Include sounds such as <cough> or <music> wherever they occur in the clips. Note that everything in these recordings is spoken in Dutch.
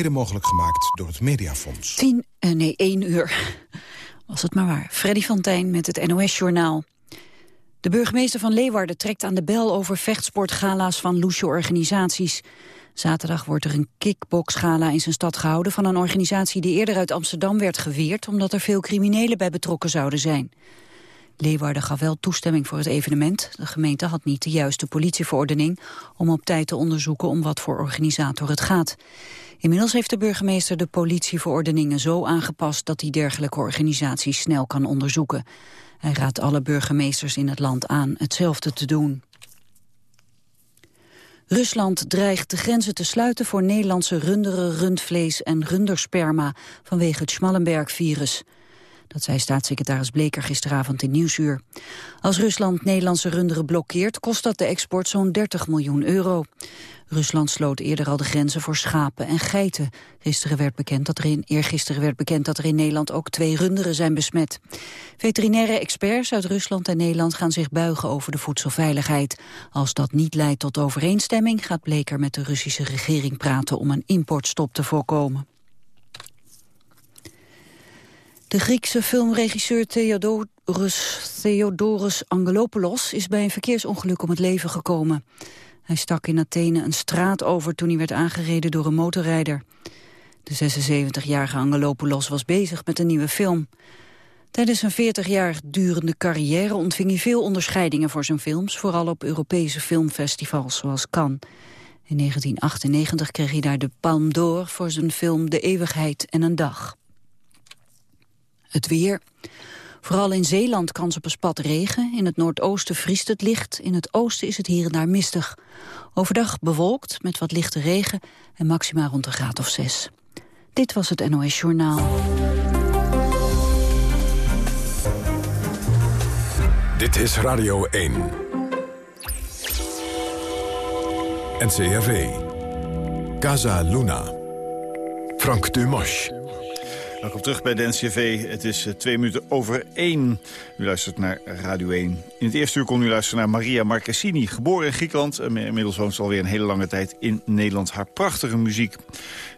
Mede mogelijk gemaakt door het Mediafonds. Tien, uh, nee, één uur. <laughs> Was het maar waar. Freddy van met het NOS-journaal. De burgemeester van Leeuwarden trekt aan de bel over vechtsportgala's van loesje organisaties. Zaterdag wordt er een kickboxgala in zijn stad gehouden van een organisatie die eerder uit Amsterdam werd geweerd omdat er veel criminelen bij betrokken zouden zijn. Leeuwarden gaf wel toestemming voor het evenement. De gemeente had niet de juiste politieverordening om op tijd te onderzoeken om wat voor organisator het gaat. Inmiddels heeft de burgemeester de politieverordeningen zo aangepast dat hij dergelijke organisaties snel kan onderzoeken. Hij raadt alle burgemeesters in het land aan hetzelfde te doen. Rusland dreigt de grenzen te sluiten voor Nederlandse runderen, rundvlees en rundersperma vanwege het Schmallenberg-virus. Dat zei staatssecretaris Bleker gisteravond in Nieuwsuur. Als Rusland Nederlandse runderen blokkeert, kost dat de export zo'n 30 miljoen euro. Rusland sloot eerder al de grenzen voor schapen en geiten. Gisteren werd bekend dat er in, eergisteren werd bekend dat er in Nederland ook twee runderen zijn besmet. Veterinaire experts uit Rusland en Nederland gaan zich buigen over de voedselveiligheid. Als dat niet leidt tot overeenstemming gaat Bleker met de Russische regering praten om een importstop te voorkomen. De Griekse filmregisseur Theodorus, Theodorus Angelopoulos is bij een verkeersongeluk om het leven gekomen. Hij stak in Athene een straat over toen hij werd aangereden door een motorrijder. De 76-jarige Angelopoulos was bezig met een nieuwe film. Tijdens zijn 40 jaar durende carrière ontving hij veel onderscheidingen voor zijn films, vooral op Europese filmfestivals zoals Cannes. In 1998 kreeg hij daar de Palme d'Or voor zijn film De Eeuwigheid en een Dag. Het weer. Vooral in Zeeland kan ze op een spat regen. In het noordoosten vriest het licht. In het oosten is het hier en daar mistig. Overdag bewolkt met wat lichte regen en maxima rond een graad of zes. Dit was het NOS Journaal. Dit is Radio 1. NCRV. Casa Luna. Frank Dumas. Welkom terug bij de NCV. Het is eh, twee minuten over één. U luistert naar Radio 1. In het eerste uur kon u luisteren naar Maria Marcassini. Geboren in Griekenland, inmiddels woont ze alweer een hele lange tijd in Nederland. Haar prachtige muziek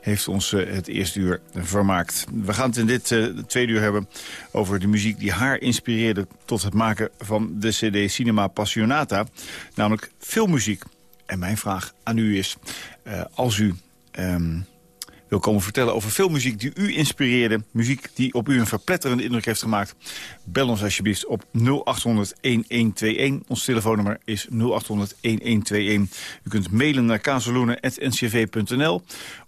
heeft ons eh, het eerste uur vermaakt. We gaan het in dit uh, tweede uur hebben over de muziek die haar inspireerde... tot het maken van de cd Cinema Passionata, namelijk filmmuziek. En mijn vraag aan u is, als u... Um, wil komen vertellen over veel muziek die u inspireerde. Muziek die op u een verpletterende indruk heeft gemaakt. Bel ons alsjeblieft op 0800-1121. Ons telefoonnummer is 0800-1121. U kunt mailen naar kazeloenen.ncv.nl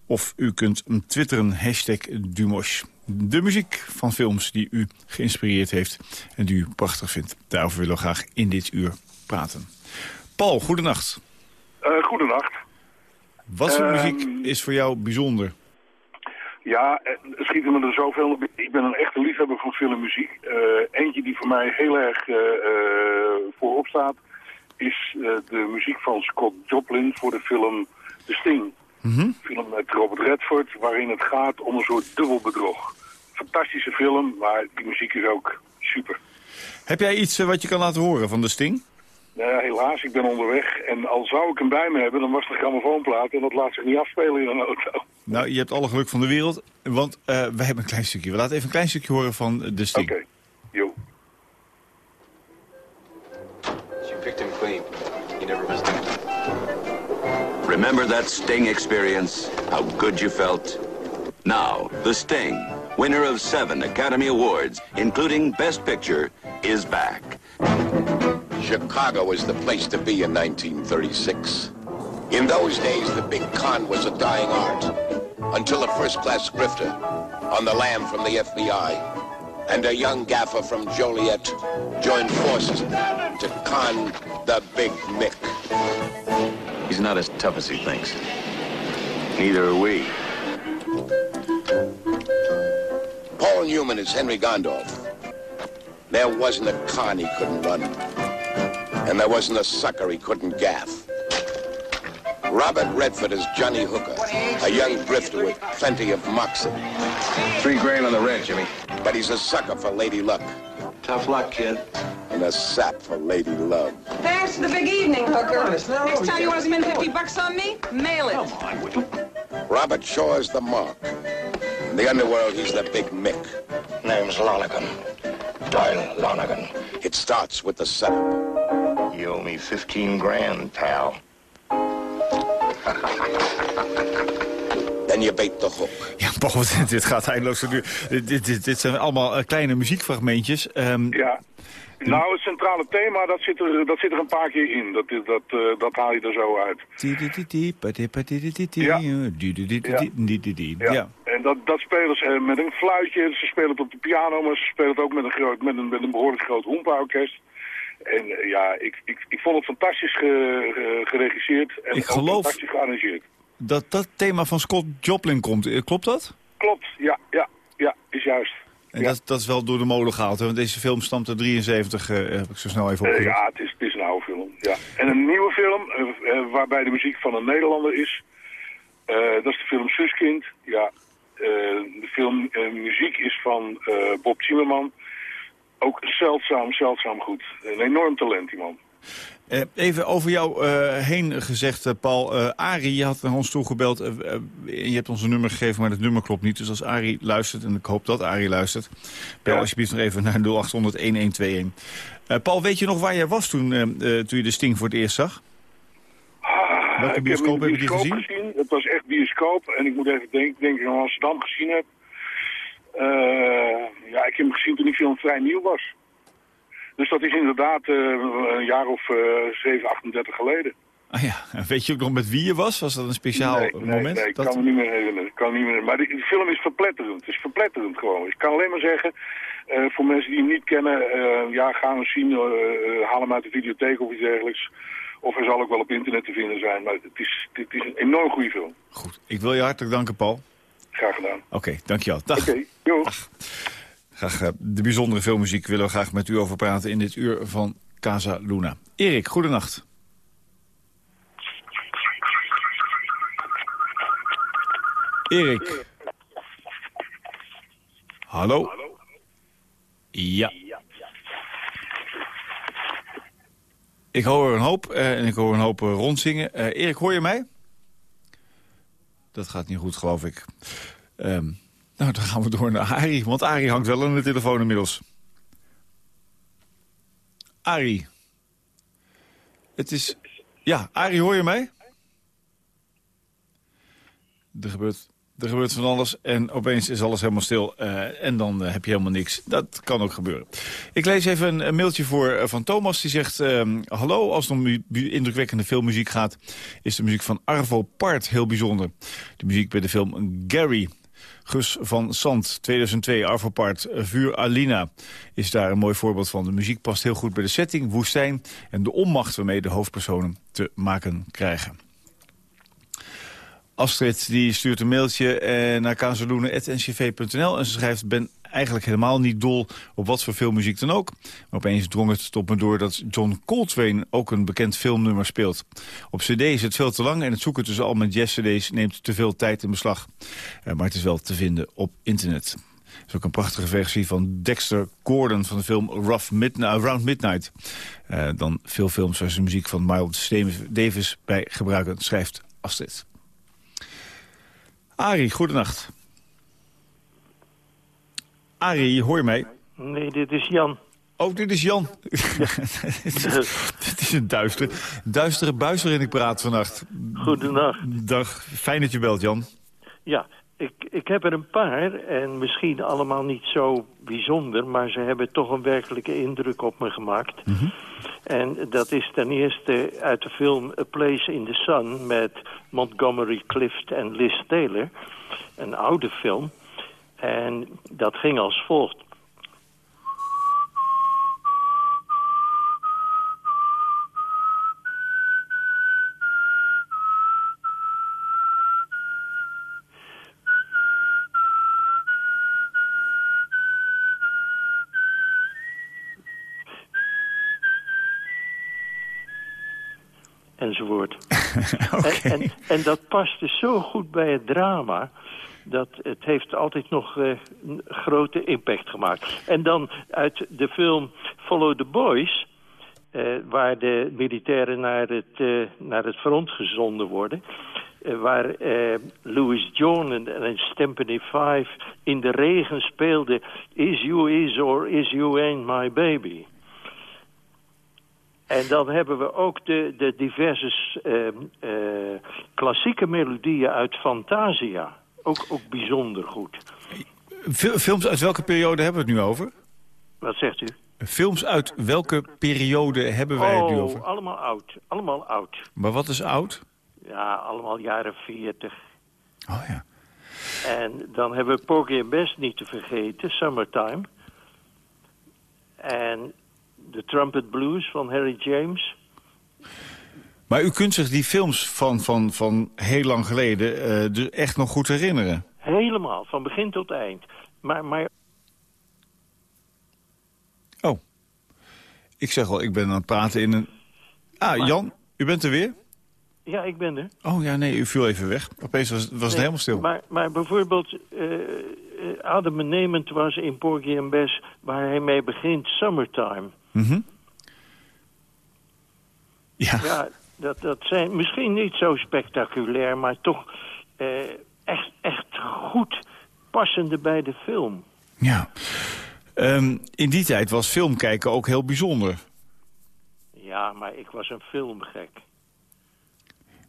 of u kunt twitteren hashtag Dumos. De muziek van films die u geïnspireerd heeft en die u prachtig vindt. Daarover willen we graag in dit uur praten. Paul, goedenacht. Uh, goedenacht. Wat voor muziek ehm, is voor jou bijzonder? Ja, het eh, schieten me er zoveel. Ik ben een echte liefhebber van filmmuziek. Uh, eentje die voor mij heel erg uh, voorop staat... is de muziek van Scott Joplin voor de film The Sting. Mm Film met Robert Redford, waarin het gaat om een soort dubbelbedrog. Fantastische film, maar die muziek is ook super. Heb jij iets wat je kan laten horen van The Sting? Nou ja, helaas, ik ben onderweg. En al zou ik hem bij me hebben, dan was het een grammofoonplaat... en dat laat zich niet afspelen in een auto. Nou, je hebt alle geluk van de wereld, want uh, we hebben een klein stukje. We laten even een klein stukje horen van de Sting. Oké, okay. yo. She picked him clean. He never missed him. Remember that Sting experience? How good you felt? Now, the Sting, winner of seven Academy Awards, including Best Picture, is back. Chicago was the place to be in 1936. In those days, the big con was a dying art. Until a first-class grifter on the lam from the FBI and a young gaffer from Joliet joined forces to con the Big Mick. He's not as tough as he thinks. Neither are we. Paul Newman is Henry Gondorf. There wasn't a con he couldn't run. And there wasn't a sucker he couldn't gaff. Robert Redford is Johnny Hooker, a young grifter with plenty of moxie. Three grand on the red, Jimmy. But he's a sucker for lady luck. Tough luck, kid. And a sap for lady love. Thanks for the big evening, Hooker. Next time you want to spend 50 bucks on me, mail it. Come on, Robert Shaw is the Mark. In the underworld, he's the Big Mick. Name's Lonigan. Doyle Lonigan. It starts with the setup. You owe me 15 grand, pal. Then you bait the hook. Ja, Paul, <laughs> dit gaat eindeloos duur. Dit, dit, dit, zijn allemaal eh, kleine muziekfragmentjes. Ehm, Ja. Nou, het centrale thema, dat zit er, dat zit er een paar keer in. Dat, is- dat, eh, dat haal je er zo uit. Ja. Ja. Ja. En dat, dat spelen ze met een fluitje. Ze spelen het op de piano, maar ze spelen het ook met een, groot, met een, met een behoorlijk groot hoempa-orkest. En eh, ja, ik, ik, ik vond het fantastisch ge- ge- geregisseerd en Ik geloof- fantastisch gearrangeerd. Dat dat thema van Scott Joplin komt, eh, klopt dat? Klopt, ja, ja, ja, is juist. En Ja. dat, dat is wel door de molen gehaald, hè? want deze film stamt uit 73, eh, heb ik zo snel even Eh, opgezocht. ja, het is, het is een oude film. Ja. En een nieuwe film, waarbij de muziek van een Nederlander is. Dat is de film Suskind. Ja, de film muziek is van Bob Zimmerman. Ook zeldzaam, zeldzaam goed. Een enorm talent, die man. Eh, even over jou eh, heen gezegd, eh, Paul. Eh Arie, je had naar ons toegebeld. je hebt ons een nummer gegeven, maar dat nummer klopt niet. Dus als Arie luistert, en ik hoop dat Arie luistert... bel Ja. alsjeblieft nog even naar 0800-1121. Eh, Paul, weet je nog waar jij was toen, toen je de Sting voor het eerst zag? Ah, Welke bioscoop heb je die bioscoop Het was echt bioscoop. En ik moet even denken, denk ik in Amsterdam gezien heb. Eh, ja, ik heb hem gezien toen die film vrij nieuw was. Dus dat is inderdaad eh, een jaar of eh 7, 38 geleden. Ah ja, en weet je ook nog met wie je was? Was dat een speciaal nee, nee, moment? Nee, ik Dat- kan me niet meer herinneren. Ik kan niet meer, maar die, film is verpletterend. Het is verpletterend gewoon. Ik kan alleen maar zeggen, eh, voor mensen die hem niet kennen, eh, ja, ga hem zien, eh, eh, haal hem uit de videotheek of iets dergelijks. Of hij zal ook wel op internet te vinden zijn. Maar het is, het is een enorm goede film. Goed, ik wil je hartelijk danken, Paul. Graag gedaan. Oké, dankjewel. Dag. Oké. Graag, eh, de bijzondere filmmuziek willen we graag met u over praten in dit uur van Casa Luna. Erik, goedenacht. Erik. Hallo? Ja. Ik hoor een hoop eh, en ik hoor een hoop eh, rondzingen. Erik, hoor je mij? Dat gaat niet goed, geloof ik. Ehm, nou, dan gaan we door naar Arie, want Arie hangt wel aan de telefoon inmiddels. Arie. Het is... Ja, Arie, hoor je mij? Er gebeurt, er gebeurt van alles en opeens is alles helemaal stil. eh, en dan eh, heb je helemaal niks. Dat kan ook gebeuren. Ik lees even een, mailtje voor eh, van Thomas. Die zegt, ehm, hallo, als het om indrukwekkende filmmuziek gaat... is de muziek van Arvo Part heel bijzonder. De muziek bij de film Gary... Gus van Sant, 2002, Arvo Part, Vuur Alina... is daar een mooi voorbeeld van. De muziek past heel goed bij de setting, woestijn... en de onmacht waarmee de hoofdpersonen te maken krijgen. Astrid die stuurt een mailtje eh, naar kazeloenen.ncv.nl en ze schrijft... ben eigenlijk helemaal niet dol op wat voor filmmuziek dan ook. Maar opeens drong het tot me door dat John Coltrane ook een bekend filmnummer speelt. Op cd is het veel te lang en het zoeken tussen al mijn jazz-cd's neemt te veel tijd in beslag. Eh, maar het is wel te vinden op internet. Er is ook een prachtige versie van Dexter Gordon van de film Rough Midnight, Around Midnight. Eh, dan veel films ze de muziek van Miles Davis bij gebruiken, schrijft Astrid. Arie, goedenacht. Arie, hoor je mij? Nee, dit is Jan. Oh, dit is Jan. Het <laughs> is een duistere, duistere buis waarin ik praat vannacht. Goedenacht. Dag, fijn dat je belt, Jan. Ja, ik, ik heb er een paar en misschien allemaal niet zo bijzonder... maar ze hebben toch een werkelijke indruk op me gemaakt. En dat is ten eerste uit de film A Place in the Sun... met Montgomery Clift en Liz Taylor. Een oude film. En dat ging als volgt. Enzovoort. <laughs> en, en, en dat paste zo goed bij het drama dat het heeft altijd nog eh, een grote impact gemaakt. En dan uit de film Follow the Boys... eh, waar de militairen naar het, eh, naar het front gezonden worden... waar Louis John en, en Stampede 5 in de regen speelden... Is you is or is you ain't my baby. En dan hebben we ook de, de diverse uh, klassieke melodieën uit Fantasia. Ook, ook bijzonder goed. Films uit welke periode hebben we het nu over? Wat zegt u? Films uit welke periode hebben wij het nu Oh, over? allemaal oud. Allemaal oud. Maar wat is oud? Ja, allemaal jaren 40. Oh ja. En dan hebben we Porgy Bess niet te vergeten, Summertime. En de Trumpet Blues van Harry James. Maar u kunt zich die films van, van, van heel lang geleden dus echt nog goed herinneren? Helemaal, van begin tot eind. Maar, maar Oh. Ik zeg al, ik ben aan het praten in een... Ah, Jan, u bent er weer? ja, ik ben er. Oh ja, nee, u viel even weg. Opeens was, was het helemaal stil. Maar, maar bijvoorbeeld, eh eh, adembenemend was in Porgy and Bess... waar hij mee begint, Summertime. Mhm. Ja. Ja, dat, dat zijn misschien niet zo spectaculair... maar toch eh, echt, echt goed passende bij de film. ja. Ehm, in die tijd was film kijken ook heel bijzonder. Ja, maar ik was een filmgek.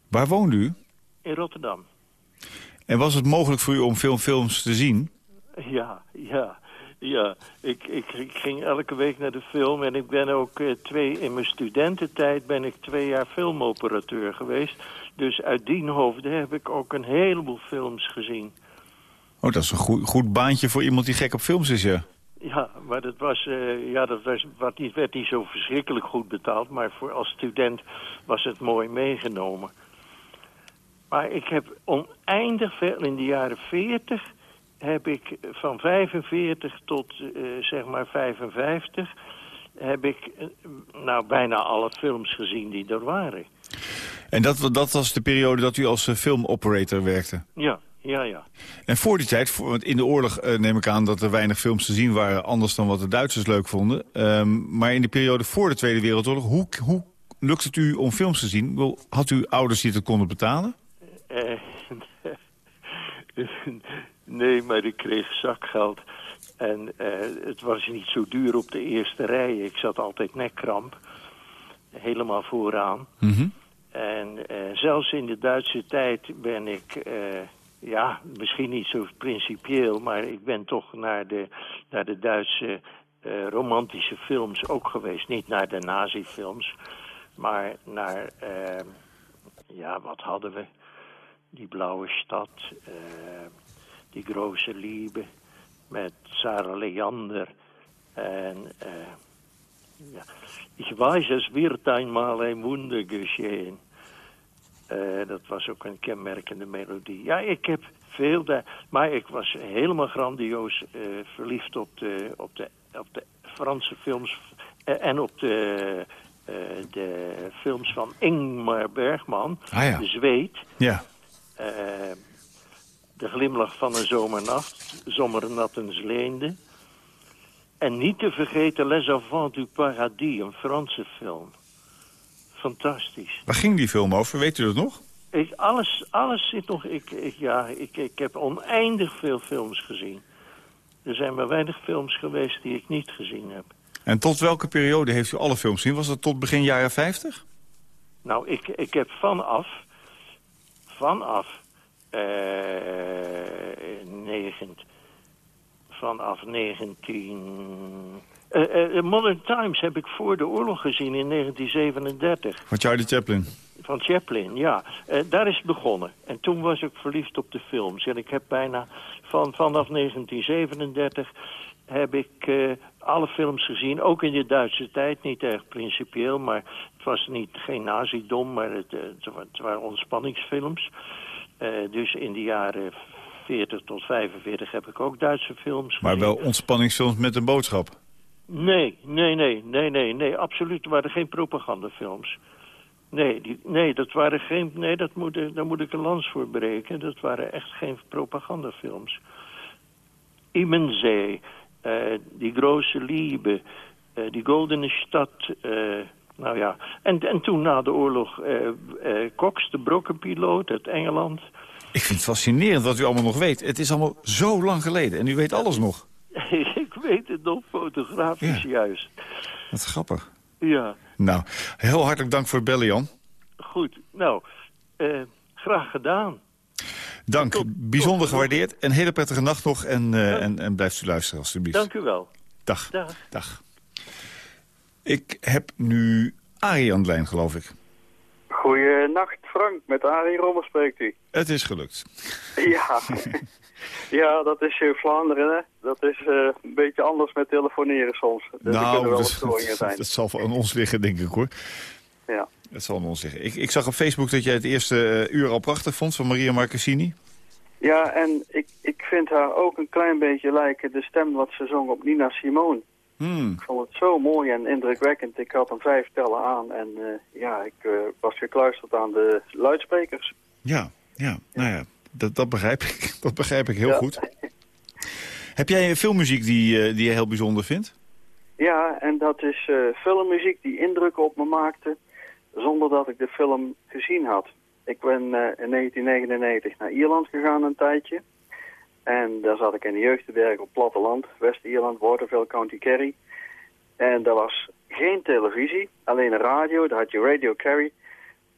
Waar woonde u? In Rotterdam. En was het mogelijk voor u om veel films te zien? Ja, ja, ja. Ik, ik, ik ging elke week naar de film en ik ben ook eh, twee... In mijn studententijd ben ik twee jaar filmoperateur geweest. Dus uit die hoofden heb ik ook een heleboel films gezien. Oh, dat is een goed, goed baantje voor iemand die gek op films is, ja. Ja, maar dat was, eh, ja, dat was wat niet, werd niet zo verschrikkelijk goed betaald. Maar voor, als student was het mooi meegenomen. Maar ik heb oneindig veel, in de jaren 40 heb ik van 45 tot eh, zeg maar 55... heb ik eh, nou bijna alle films gezien die er waren. En dat, dat was de periode dat u als eh, filmoperator werkte? Ja, ja, ja. En voor die tijd, voor, want in de oorlog neem ik aan dat er weinig films te zien waren... anders dan wat de Duitsers leuk vonden. Ehm, maar in de periode voor de Tweede Wereldoorlog, hoe, hoe lukt het u om films te zien? Wel, Had u ouders die het konden betalen? Eh, <laughs> nee, maar ik kreeg zakgeld. En eh, het was niet zo duur op de eerste rij. Ik zat altijd nekkramp. Helemaal vooraan. Mhm. En eh, zelfs in de Duitse tijd ben ik... eh, ja, misschien niet zo principieel... maar ik ben toch naar de, naar de Duitse romantische films ook geweest. Niet naar de nazi-films, maar naar... ja, wat hadden we? Die blauwe stad, die grote liebe met Sarah Leander. En eh, ja, ik weiß, es wird einmal ein Wunder geschehen. Eh, dat was ook een kenmerkende melodie. Ja, ik heb veel daar, maar ik was helemaal grandioos eh, verliefd op de, op, de, op de Franse films en op de, de films van Ingmar Bergman, Ah ja. de Zweed. Ja. De glimlach van een zomernacht, zomernattens leende. En niet te vergeten Les Enfants du Paradis, een Franse film. Fantastisch. Waar ging die film over? Weet u dat nog? Ik, alles, alles zit nog... Ik, ik, ja, ik, ik heb oneindig veel films gezien. Er zijn maar weinig films geweest die ik niet gezien heb. En tot welke periode heeft u alle films gezien? Was dat tot begin jaren 50? Nou, ik, ik heb vanaf... Vanaf... eh negent, vanaf 19... eh, eh, Modern Times heb ik voor de oorlog gezien in 1937. Van Charlie Chaplin. Van Chaplin, ja. Eh, daar is het begonnen. En toen was ik verliefd op de films. En ik heb bijna van, vanaf 1937 heb ik alle films gezien. Ook in de Duitse tijd, niet erg principieel. Maar het was niet, geen nazidom, maar het, het waren ontspanningsfilms. Eh, dus in de jaren 40 tot 45 heb ik ook Duitse films Maar gezien. wel ontspanningsfilms met een boodschap. Nee, nee, nee, nee, nee, nee, absoluut. Er waren geen propagandafilms. Nee, die, nee, dat waren geen, nee dat moet, ik- daar moet ik een lans voor breken. Dat waren echt geen propagandafilms. Immensee, eh die grote liebe, eh die goldene stad, eh nou ja. En, en toen na de oorlog eh, eh, Cox, de brokkenpiloot uit Engeland. Ik vind het fascinerend wat u allemaal nog weet. Het is allemaal zo lang geleden en u weet alles nog. <laughs> ik weet het nog fotografisch juist. Wat grappig. Ja. Nou, heel hartelijk dank voor het bellen, Jan. Goed, nou, eh, graag gedaan. Dank, bijzonder gewaardeerd. Een hele prettige nacht nog en, uh, en, en blijft u luisteren alstublieft. Dank u wel. Dag. Dag. Dag. Ik heb nu Arie aan de lijn, geloof ik. Goeienacht, Frank. Met Arie Rommel spreekt u. Het is gelukt. Ja, <laughs> ja dat is in Vlaanderen, hè. Dat is uh, een beetje anders met telefoneren soms. Dus nou, wel dus, zijn. dat zal aan ons liggen, denk ik, hoor. Ja. Dat zal aan ons liggen. Ik, ik zag op Facebook dat jij het eerste uh, uur al prachtig vond van Maria Marcassini. Ja, en ik, ik vind haar ook een klein beetje lijken de stem wat ze zong op Nina Simone. Hmm. Ik vond het zo mooi en indrukwekkend. Ik had een vijf tellen aan en uh, ja, ik uh, was gekluisterd aan de luidsprekers. Ja, ja, nou ja, dat, dat begrijp ik. <laughs> Dat begrijp ik heel ja. goed. Heb jij filmmuziek die, uh, die je heel bijzonder vindt? Ja, en dat is filmmuziek die indruk op me maakte zonder dat ik de film gezien had. Ik ben in 1999 naar Ierland gegaan een tijdje. En daar zat ik in de jeugdberg op platteland, West-Ierland, Waterville, County Kerry. En daar was geen televisie, alleen een radio, daar had je Radio Kerry.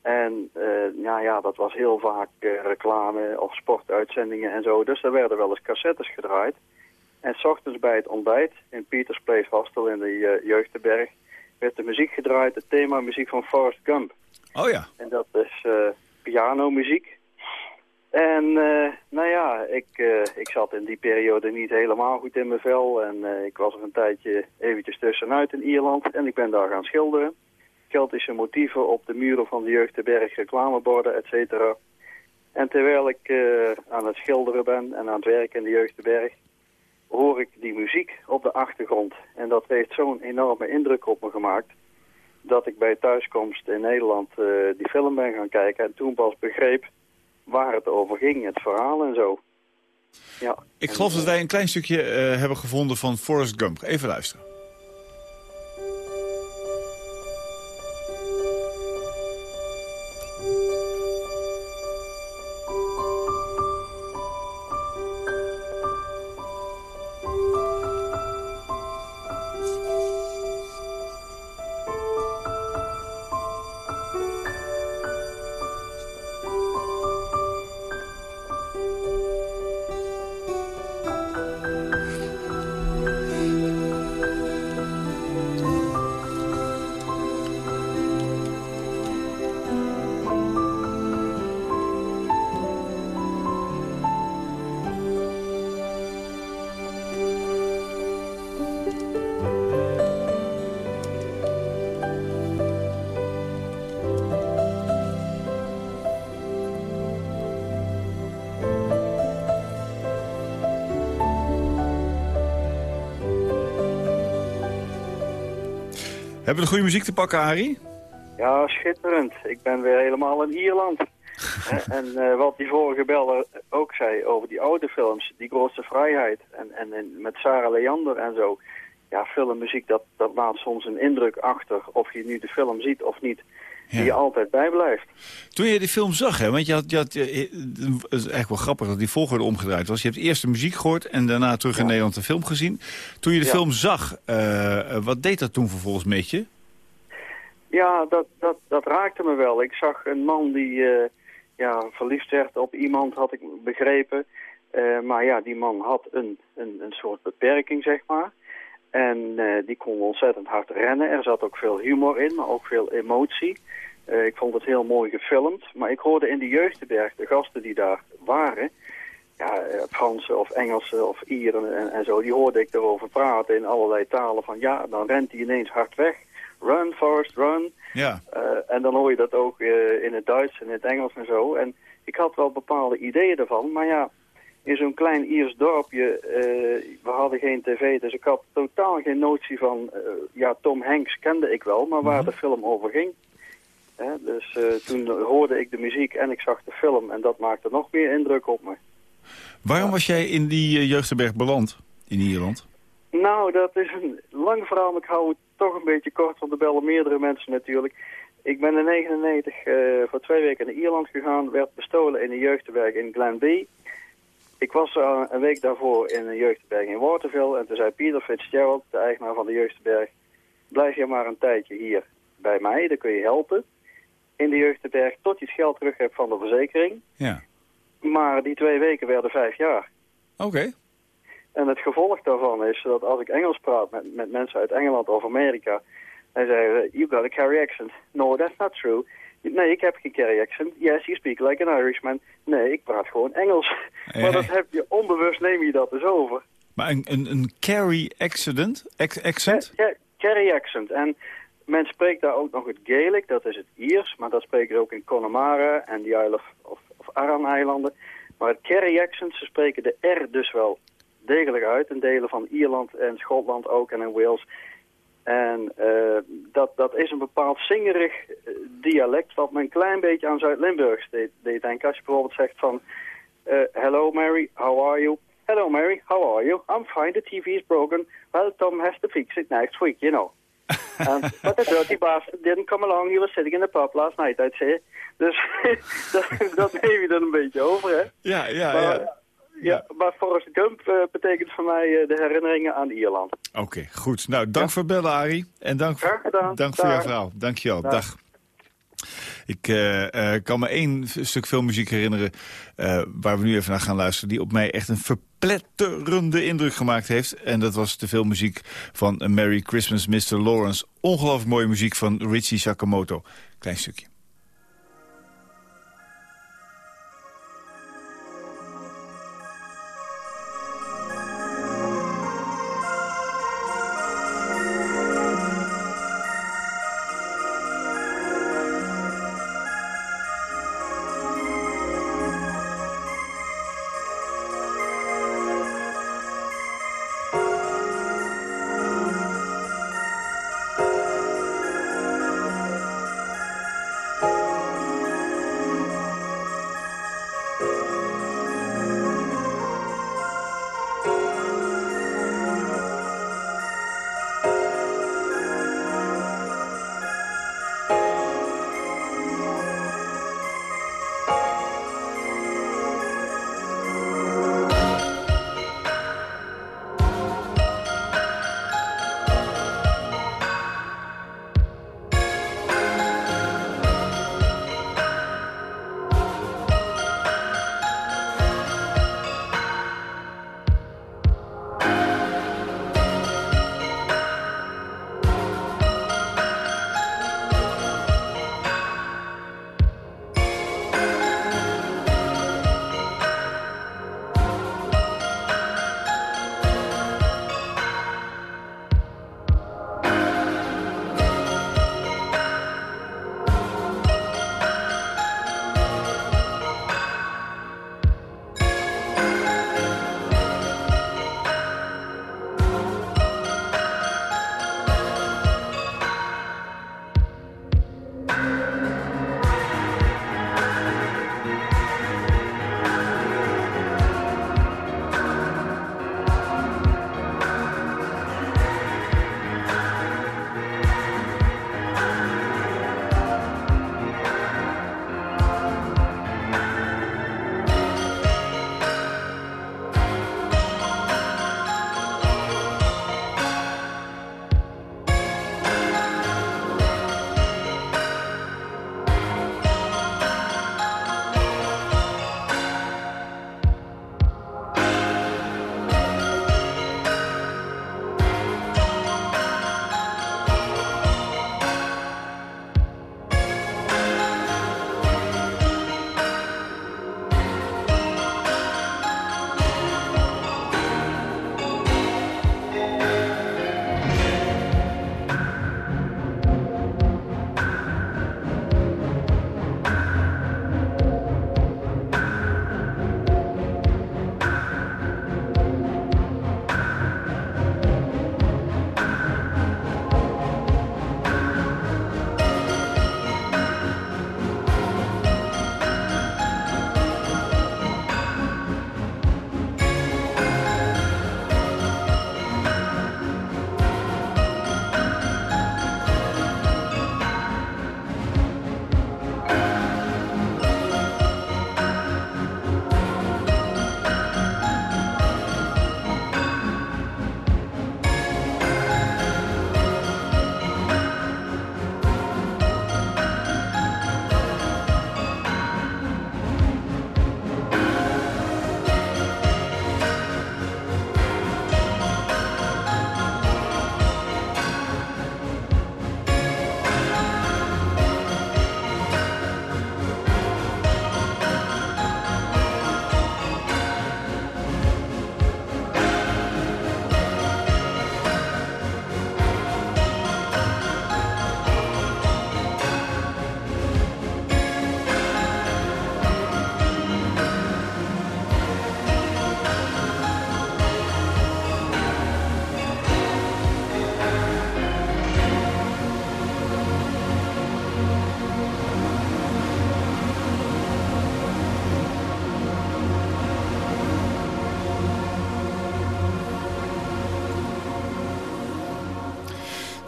En uh, nou ja, dat was heel vaak uh, reclame of sportuitzendingen en zo. Dus er werden wel eens cassettes gedraaid. En s ochtends bij het ontbijt in Peters Place Hostel in de uh, jeugdberg werd de muziek gedraaid, het thema muziek van Forrest Gump. Oh ja. En dat is pianomuziek. En uh, nou ja, ik, uh, ik zat in die periode niet helemaal goed in mijn vel. En uh, ik was er een tijdje eventjes tussenuit in Ierland. En ik ben daar gaan schilderen. Keltische motieven op de muren van de Jeugdberg, reclameborden, et cetera. En terwijl ik aan het schilderen ben en aan het werken in de Jeugdberg... hoor ik die muziek op de achtergrond. En dat heeft zo'n enorme indruk op me gemaakt... dat ik bij thuiskomst in Nederland die film ben gaan kijken. En toen pas begreep waar het over ging, het verhaal en zo. Ja. Ik geloof dat wij een klein stukje uh, hebben gevonden van Forrest Gump. Even luisteren. Hebben we de goede muziek te pakken, Arie? Ja, schitterend. Ik ben weer helemaal in Ierland. <laughs> en uh, wat die vorige beller ook zei over die oude films, die grootste vrijheid. En, en, en met Sarah Leander en zo. Ja, filmmuziek, dat, dat laat soms een indruk achter. Of je nu de film ziet of niet. Die je altijd bijblijft. Toen je die film zag, hè, want je had, je had, het is eigenlijk wel grappig dat die volgorde omgedraaid was. Je hebt eerst de muziek gehoord en daarna terug ja. in Nederland de film gezien. Toen je de ja. film zag, uh, wat deed dat toen vervolgens met je? Ja, dat, dat, dat raakte me wel. Ik zag een man die uh, ja, verliefd werd op iemand, had ik begrepen. Uh, maar ja, die man had een, een, een soort beperking, zeg maar. En die kon ontzettend hard rennen. Er zat ook veel humor in, maar ook veel emotie. Uh, ik vond het heel mooi gefilmd. Maar ik hoorde in de Jeugdenberg, de gasten die daar waren... Ja, Franse of Engelse of Ieren en, en, zo... die hoorde ik erover praten in allerlei talen van... ja, dan rent hij ineens hard weg. Run, Forrest, run. Ja. En dan hoor je dat ook in het Duits en in het Engels en zo. En ik had wel bepaalde ideeën ervan. Maar ja, in zo'n klein Iers dorpje, we hadden geen tv... dus ik had totaal geen notie van... ja, Tom Hanks kende ik wel, maar waar mm -hmm. de film over ging... Dus uh, toen hoorde ik de muziek en ik zag de film en dat maakte nog meer indruk op me. Waarom ja. was jij in die Jeugdenberg beland in Ierland? Nou, dat is een lang verhaal, maar ik hou het toch een beetje kort, want er bellen meerdere mensen natuurlijk. Ik ben in 99 uh, voor twee weken naar Ierland gegaan, werd bestolen in een jeugdberg in Glenby. Ik was uh, een week daarvoor in een jeugdberg in Waterville en toen zei Peter Fitzgerald, de eigenaar van de jeugdberg, blijf je maar een tijdje hier bij mij, dan kun je helpen in de jeugdberg tot je het geld terug hebt van de verzekering. Ja. Maar die twee weken werden vijf jaar. Oké. En het gevolg daarvan is dat als ik Engels praat met, met mensen uit Engeland of Amerika... dan zeggen ze, you got a Kerry accent. No, that's not true. Nee, ik heb geen Kerry accent. Yes, you speak like an Irishman. Nee, ik praat gewoon Engels. <laughs> Maar dat heb je onbewust neem je dat dus over. Maar een, een, een carry accident? Ac- accent? Ja, Kerry accent. En men spreekt daar ook nog het Gaelic, dat is het Iers. Maar dat spreken ze ook in Connemara en de Isle of, of, of Aran-eilanden. Maar het Kerry accent, ze spreken de R dus wel degelijk uit. In delen van Ierland en Schotland ook en in Wales. En uh, dat, dat is een bepaald zingerig uh, dialect wat me een klein beetje aan Zuid-Limburgs deed, deed denken. Als je bijvoorbeeld zegt van... Uh, hello Mary, how are you? Hello Mary, how are you? I'm fine, the TV is broken. Well, Tom has to fix it next week, you know. um, but the dirty bastard didn't come along. He was sitting in the pub last night, I'd say. Dus <laughs> dat, dat neem je dan een beetje over, hè? Ja, ja, maar, ja. Ja, maar Forrest Gump uh, betekent voor mij uh, de herinneringen aan Ierland. Oké, okay, goed. Nou, dank ja. voor bellen, Arie. En dank, dank voor jouw verhaal. Dank je wel. Dag. Dag. Ik uh, kan me één stuk filmmuziek herinneren... waar we nu even naar gaan luisteren... die op mij echt een verpletterende indruk gemaakt heeft. En dat was de filmmuziek van A Merry Christmas, Mr. Lawrence. Ongelooflijk mooie muziek van Richie Sakamoto. Klein stukje.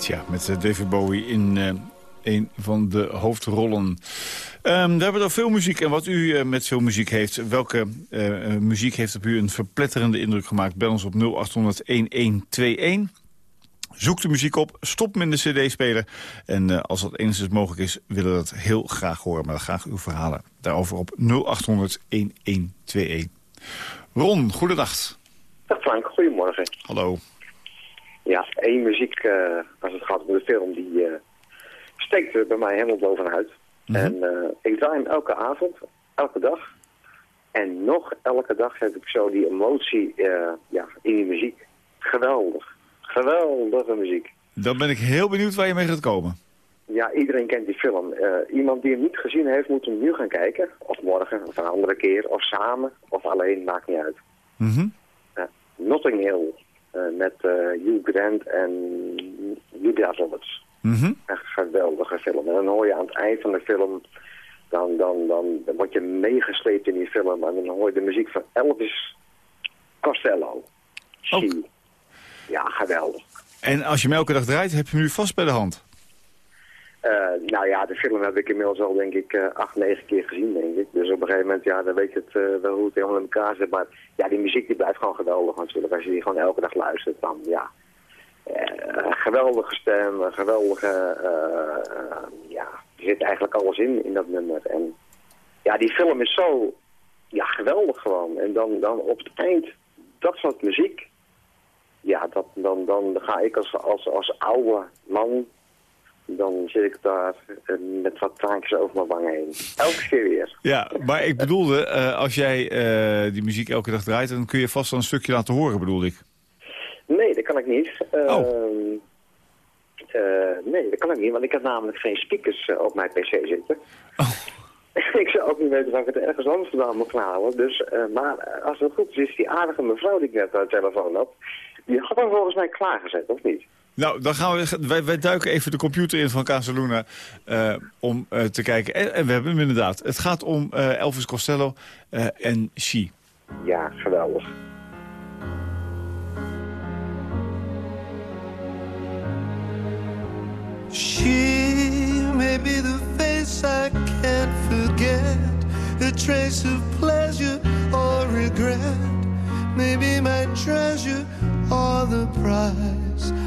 Tja, met eh, David Bowie in uh, een van de hoofdrollen. Um, we hebben er veel muziek. En wat u uh, met veel muziek heeft, welke uh, muziek heeft op u een verpletterende indruk gemaakt? Bel ons op 0800-1121. Zoek de muziek op, stop met de cd-speler. En uh, als dat enigszins mogelijk is, willen we dat heel graag horen. Maar dan graag uw verhalen daarover op 0800-1121. Ron, goedendag. Dag Frank, goedemorgen. Hallo. Ja, één muziek, uh, als het gaat om de film, die uh, steekt bij mij helemaal bovenuit. Mm -hmm. En uh, ik draai hem elke avond, elke dag. En nog elke dag heb ik zo die emotie ja, in die muziek. Geweldig. Geweldige muziek. Dan ben ik heel benieuwd waar je mee gaat komen. Ja, iedereen kent die film. iemand die hem niet gezien heeft, moet hem nu gaan kijken. Of morgen, of een andere keer, of samen, of alleen, maakt niet uit. Mm -hmm. Notting Hill. Uh, met uh, Hugh Grant en Julia Roberts. Mm -hmm. Echt een geweldige film. En dan hoor je aan het eind van de film, dan, dan, dan, dan word je meegesleept in die film. En dan hoor je de muziek van Elvis Costello. Oh. Ja, geweldig. En als je hem elke dag draait, heb je hem nu vast bij de hand? Uh, nou ja, de film heb ik inmiddels al denk ik uh, acht, negen keer gezien, denk ik. Dus op een gegeven moment, ja, dan weet je het uh, wel hoe het helemaal in elkaar zit. Maar ja, die muziek die blijft gewoon geweldig natuurlijk. Als je die gewoon elke dag luistert, dan ja. geweldige stem, geweldige, ja, er zit eigenlijk alles in, in dat nummer. En ja, die film is zo, ja, geweldig gewoon. En dan, dan op het eind, dat soort muziek, ja, dat, dan, dan ga ik als, als, als oude man dan zit ik daar met wat traantjes over mijn wangen heen. Elke keer weer. Ja, maar ik bedoelde, uh, als jij uh, die muziek elke dag draait... dan kun je vast wel een stukje laten horen, bedoelde ik. Nee, dat kan ik niet. Uh, oh. nee, dat kan ik niet, want ik heb namelijk geen speakers op mijn pc zitten. Oh. <laughs> ik zou ook niet weten waar ik het ergens anders vandaan moet halen. Dus, maar als het goed is, is die aardige mevrouw die ik net aan de telefoon had... die had hem volgens mij klaargezet, of niet? Nou, dan gaan we, wij, wij duiken even de computer in van Casaluna uh, om uh, te kijken. En, en, we hebben hem inderdaad. Het gaat om uh, Elvis Costello en She. Ja, geweldig. She may be the face I can't forget A trace of pleasure or regret Maybe my treasure or the price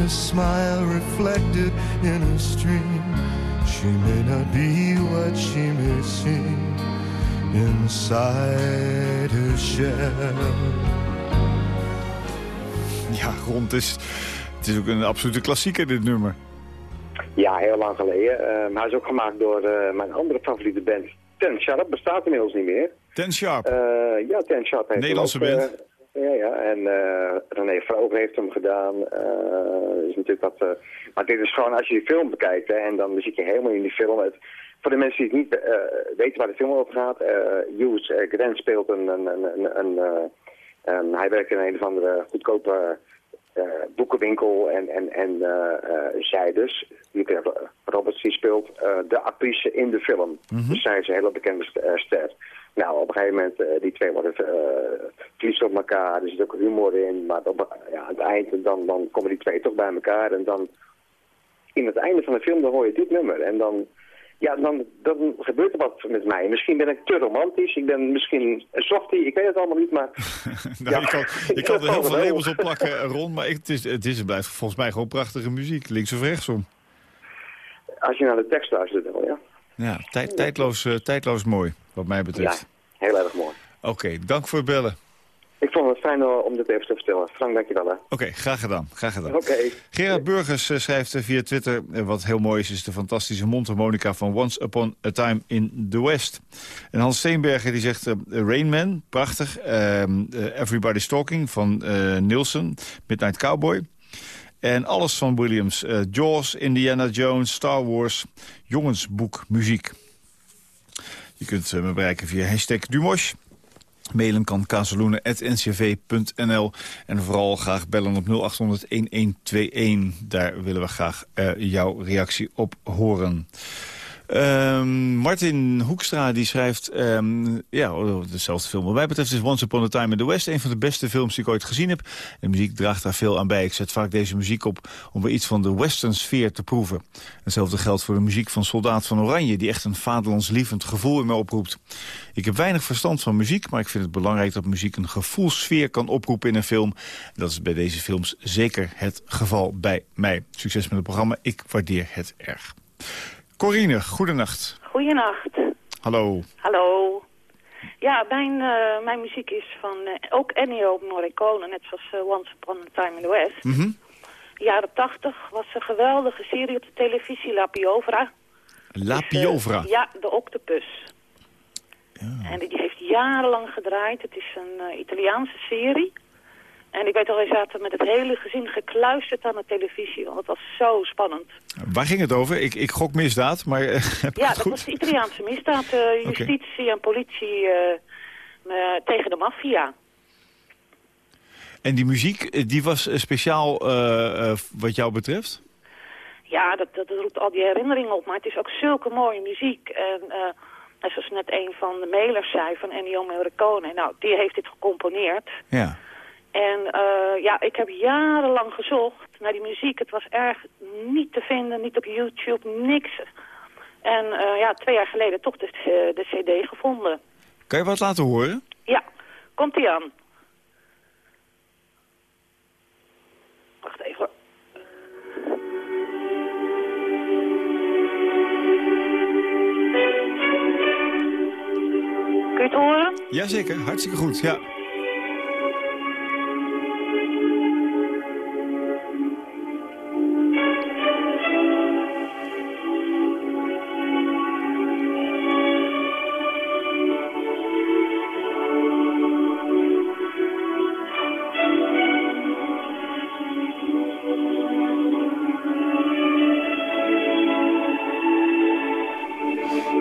A smile reflected in a stream. She may not be what she may seem inside her shell. Ja, rond is... Het is ook een absolute klassieker, dit nummer. Ja, heel lang geleden. Uh, maar hij is ook gemaakt door uh, mijn andere favoriete band, Ten Sharp. Bestaat inmiddels niet meer. Ten Sharp? Uh, ja, Ten Sharp. Heeft Nederlandse ook, band. Ja, ja. En René Vroger heeft hem gedaan. is natuurlijk wat, maar dit is gewoon, als je die film bekijkt, hè, en dan zit je helemaal in die film. Het, voor de mensen die het niet weten waar de film over gaat. Hughes Grant speelt een... een, een, een, hij werkt in een of andere goedkope... Uh, boekenwinkel en, en, en uh, uh, zij dus, Julia Roberts, die speelt de actrice in de film. Mm -hmm. Dus zij is een hele bekende ster. Nou, op een gegeven moment, die twee worden verliefd op elkaar, er zit ook humor in, maar op, ja, aan het eind dan, dan komen die twee toch bij elkaar en dan in het einde van de film dan hoor je dit nummer en dan ja, dan, dan gebeurt er wat met mij. Misschien ben ik te romantisch, ik ben misschien een softie, ik weet het allemaal niet, maar... <laughs> nou, ja, je kan, je kan <laughs> er heel veel labels op plakken, Ron, maar ik, het, is, het is, het blijft volgens mij gewoon prachtige muziek, links of rechtsom. Als je naar de tekst luistert wel, ja. Ja, tijd, tijdloos, uh, tijdloos mooi, wat mij betreft. Ja, heel erg mooi. Oké, okay, dank voor het bellen. Ik vond het fijn eh, om dit even te vertellen. Frank, dankjewel. Oké, graag gedaan. Graag gedaan. Oké. Gerard Burgers eh, schrijft eh, via Twitter... eh, wat heel mooi is, is de fantastische mondharmonica van Once Upon a Time in the West. En Hans Steenberger die zegt eh, Rain Man, prachtig. Ehm, eh, Everybody's Talking van eh, Nielsen, Midnight Cowboy. En alles van Williams. eh, Jaws, Indiana Jones, Star Wars, jongensboek, muziek. Je kunt eh, me bereiken via hashtag Dumosh. Mailen kan kazeloenen.ncv.nl. En vooral graag bellen op 0800-1121. Daar willen we graag eh, jouw reactie op horen. Ehm, Martin Hoekstra die schrijft... ehm, ja, oh, dezelfde film. Wat mij betreft is Once Upon a Time in the West... een van de beste films die ik ooit gezien heb. De muziek draagt daar veel aan bij. Ik zet vaak deze muziek op om weer iets van de western sfeer te proeven. Hetzelfde geldt voor de muziek van Soldaat van Oranje... die echt een vaderlandslievend gevoel in me oproept. Ik heb weinig verstand van muziek... maar ik vind het belangrijk dat muziek een gevoelsfeer kan oproepen in een film. Dat is bij deze films zeker het geval bij mij. Succes met het programma. Ik waardeer het erg. Corine, goedenacht. Goedenacht. Hallo. Hallo. Ja, mijn, eh, mijn muziek is van eh, ook Ennio Morricone, net zoals eh, Once Upon a Time in the West. Mhm. Jaren tachtig was een geweldige serie op de televisie, La Piovra. La Dus, Piovra. ja, de octopus. En die heeft jarenlang gedraaid. Het is een Italiaanse serie. En ik weet al, wij zaten met het hele gezin gekluisterd aan de televisie, want het was zo spannend. Waar ging het over? Ik, ik gok misdaad, maar eh, <laughs> Ja, dat goed? was de Italiaanse misdaad. eh, justitie en politie eh, tegen de maffia. En die muziek, die was speciaal wat jou betreft? Ja, dat, dat, dat roept al die herinneringen op. Maar het is ook zulke mooie muziek. En zoals net een van de mailers zei, van Ennio Morricone. Nou, die heeft dit gecomponeerd. Ja. En eh, ja, ik heb jarenlang gezocht naar die muziek. Het was erg niet te vinden, niet op YouTube, niks. En eh, ja, twee jaar geleden toch de, eh, de cd gevonden. Kan je wat laten horen? Ja, komt-ie aan. Wacht even. hoor. Kun je het horen? Jazeker, hartstikke goed. Ja.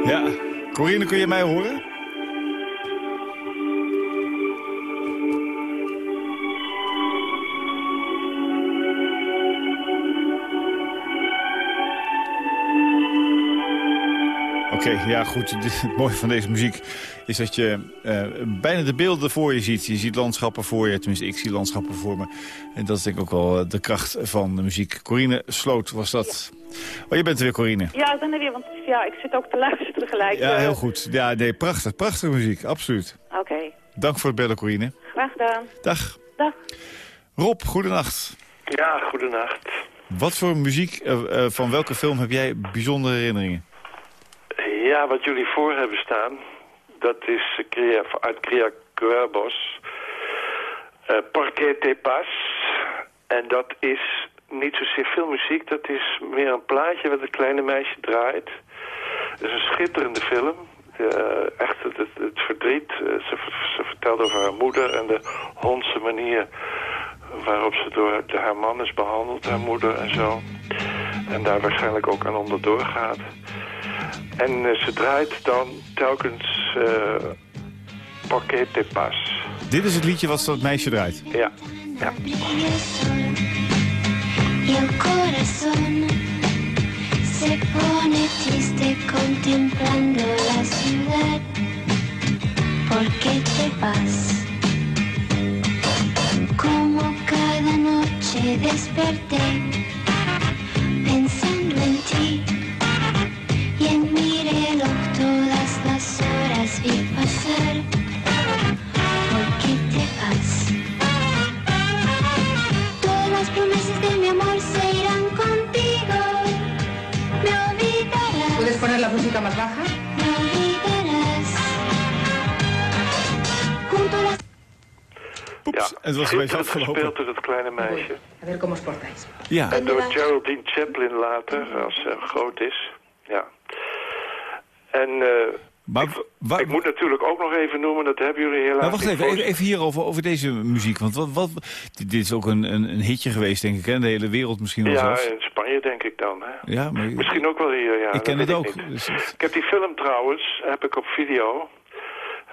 Ja. Corine, kun je mij horen? Oké, ja goed. <laughs> Het mooie van deze muziek is dat je eh, bijna de beelden voor je ziet. Je ziet landschappen voor je, tenminste ik zie landschappen voor me. En dat is denk ik ook wel eh, de kracht van de muziek. Corine Sloot was dat. Oh, je bent er weer, Corine. Ja, ik ben er weer, want ja, ik zit ook te luisteren gelijk. Ja, eh. heel goed. Ja, nee, prachtig. Prachtige muziek, absoluut. Oké, Dank voor het bellen, Corine. graag gedaan. Dag. Dag. Rob, goedenacht. Ja, goedenacht. Wat voor muziek, van welke film heb jij bijzondere herinneringen? Ja, wat jullie voor hebben staan, dat is eh, uit Cria Cuervos. Uh, Porque te pas. En dat is niet zozeer veel muziek, dat is meer een plaatje wat een kleine meisje draait. Het is een schitterende film. Eh, echt het, het, verdriet. Ze, ze vertelt over haar moeder en de hondse manier waarop ze door de, haar man is behandeld, haar moeder en zo. En daar waarschijnlijk ook aan onderdoor gaat. En eh, ze draait dan telkens uh, Paquet de Pas. Dit is het liedje wat dat meisje draait? Ja. ja. Se pone triste contemplando la ciudad. ¿Por qué te vas? Como cada noche desperté pensando het was een beetje afgelopen. gespeeld door het kleine meisje. Ja. En door Geraldine Chaplin later, als ze groot is. Ja. En eh, Maar, wa- ik moet natuurlijk ook nog even noemen, dat hebben jullie helaas Nou, wacht even, even, voor- even hier over, over deze muziek. Want wat, wat, dit, is ook een, een, een hitje geweest, denk ik, hè? in de hele wereld misschien wel Ja, zelfs. in Spanje denk ik dan. Hè? Ja, maar Misschien ook wel hier, ja. ik ken het ook. Dus, Ik heb die film trouwens, heb ik op video.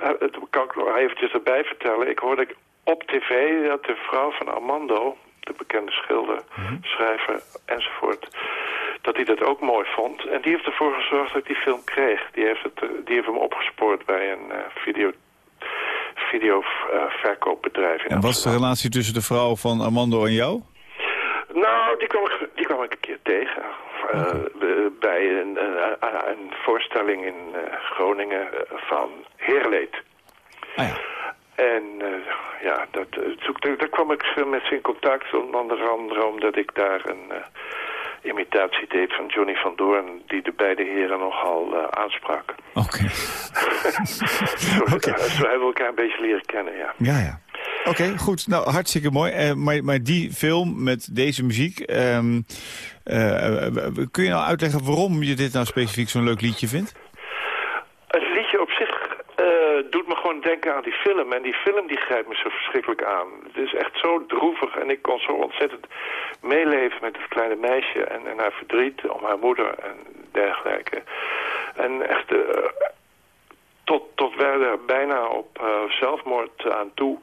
Eh, Dat kan ik nog eventjes erbij vertellen. Ik hoorde op tv dat de vrouw van Armando, de bekende schilder, Mhm. schrijver enzovoort, dat hij dat ook mooi vond. En die heeft ervoor gezorgd dat ik die film kreeg. Die heeft, het, eh, die heeft hem opgespoord bij een eh, video, video verkoopbedrijf in en wat is de relatie tussen de vrouw van Armando en jou? nou, die kwam ik, die kwam ik een keer tegen. Eh, bij een, een, voorstelling in Groningen van Heerleed. En eh, ja, dat, eh, zoek- daar, kwam ik eh, met ze in contact. Onder andere omdat ik daar een eh, imitatie deed van Johnny van Doorn... die de beide heren nogal aansprak. Oké. <laughs> <laughs> Zo, zo hebben we elkaar een beetje leren kennen, ja. Ja, ja. Oké, goed. Nou, hartstikke mooi. Maar, maar die film met deze muziek... ehm, eh, eh, kun je nou uitleggen waarom je dit nou specifiek zo'n leuk liedje vindt? Het liedje op zich eh, doet me gewoon denken aan die film. En die film die grijpt me zo verschrikkelijk aan. Het is echt zo droevig. En ik kon zo ontzettend meeleven met het kleine meisje. En, en haar verdriet om haar moeder en dergelijke. En echt... eh, tot, tot werden bijna op eh, zelfmoord aan toe.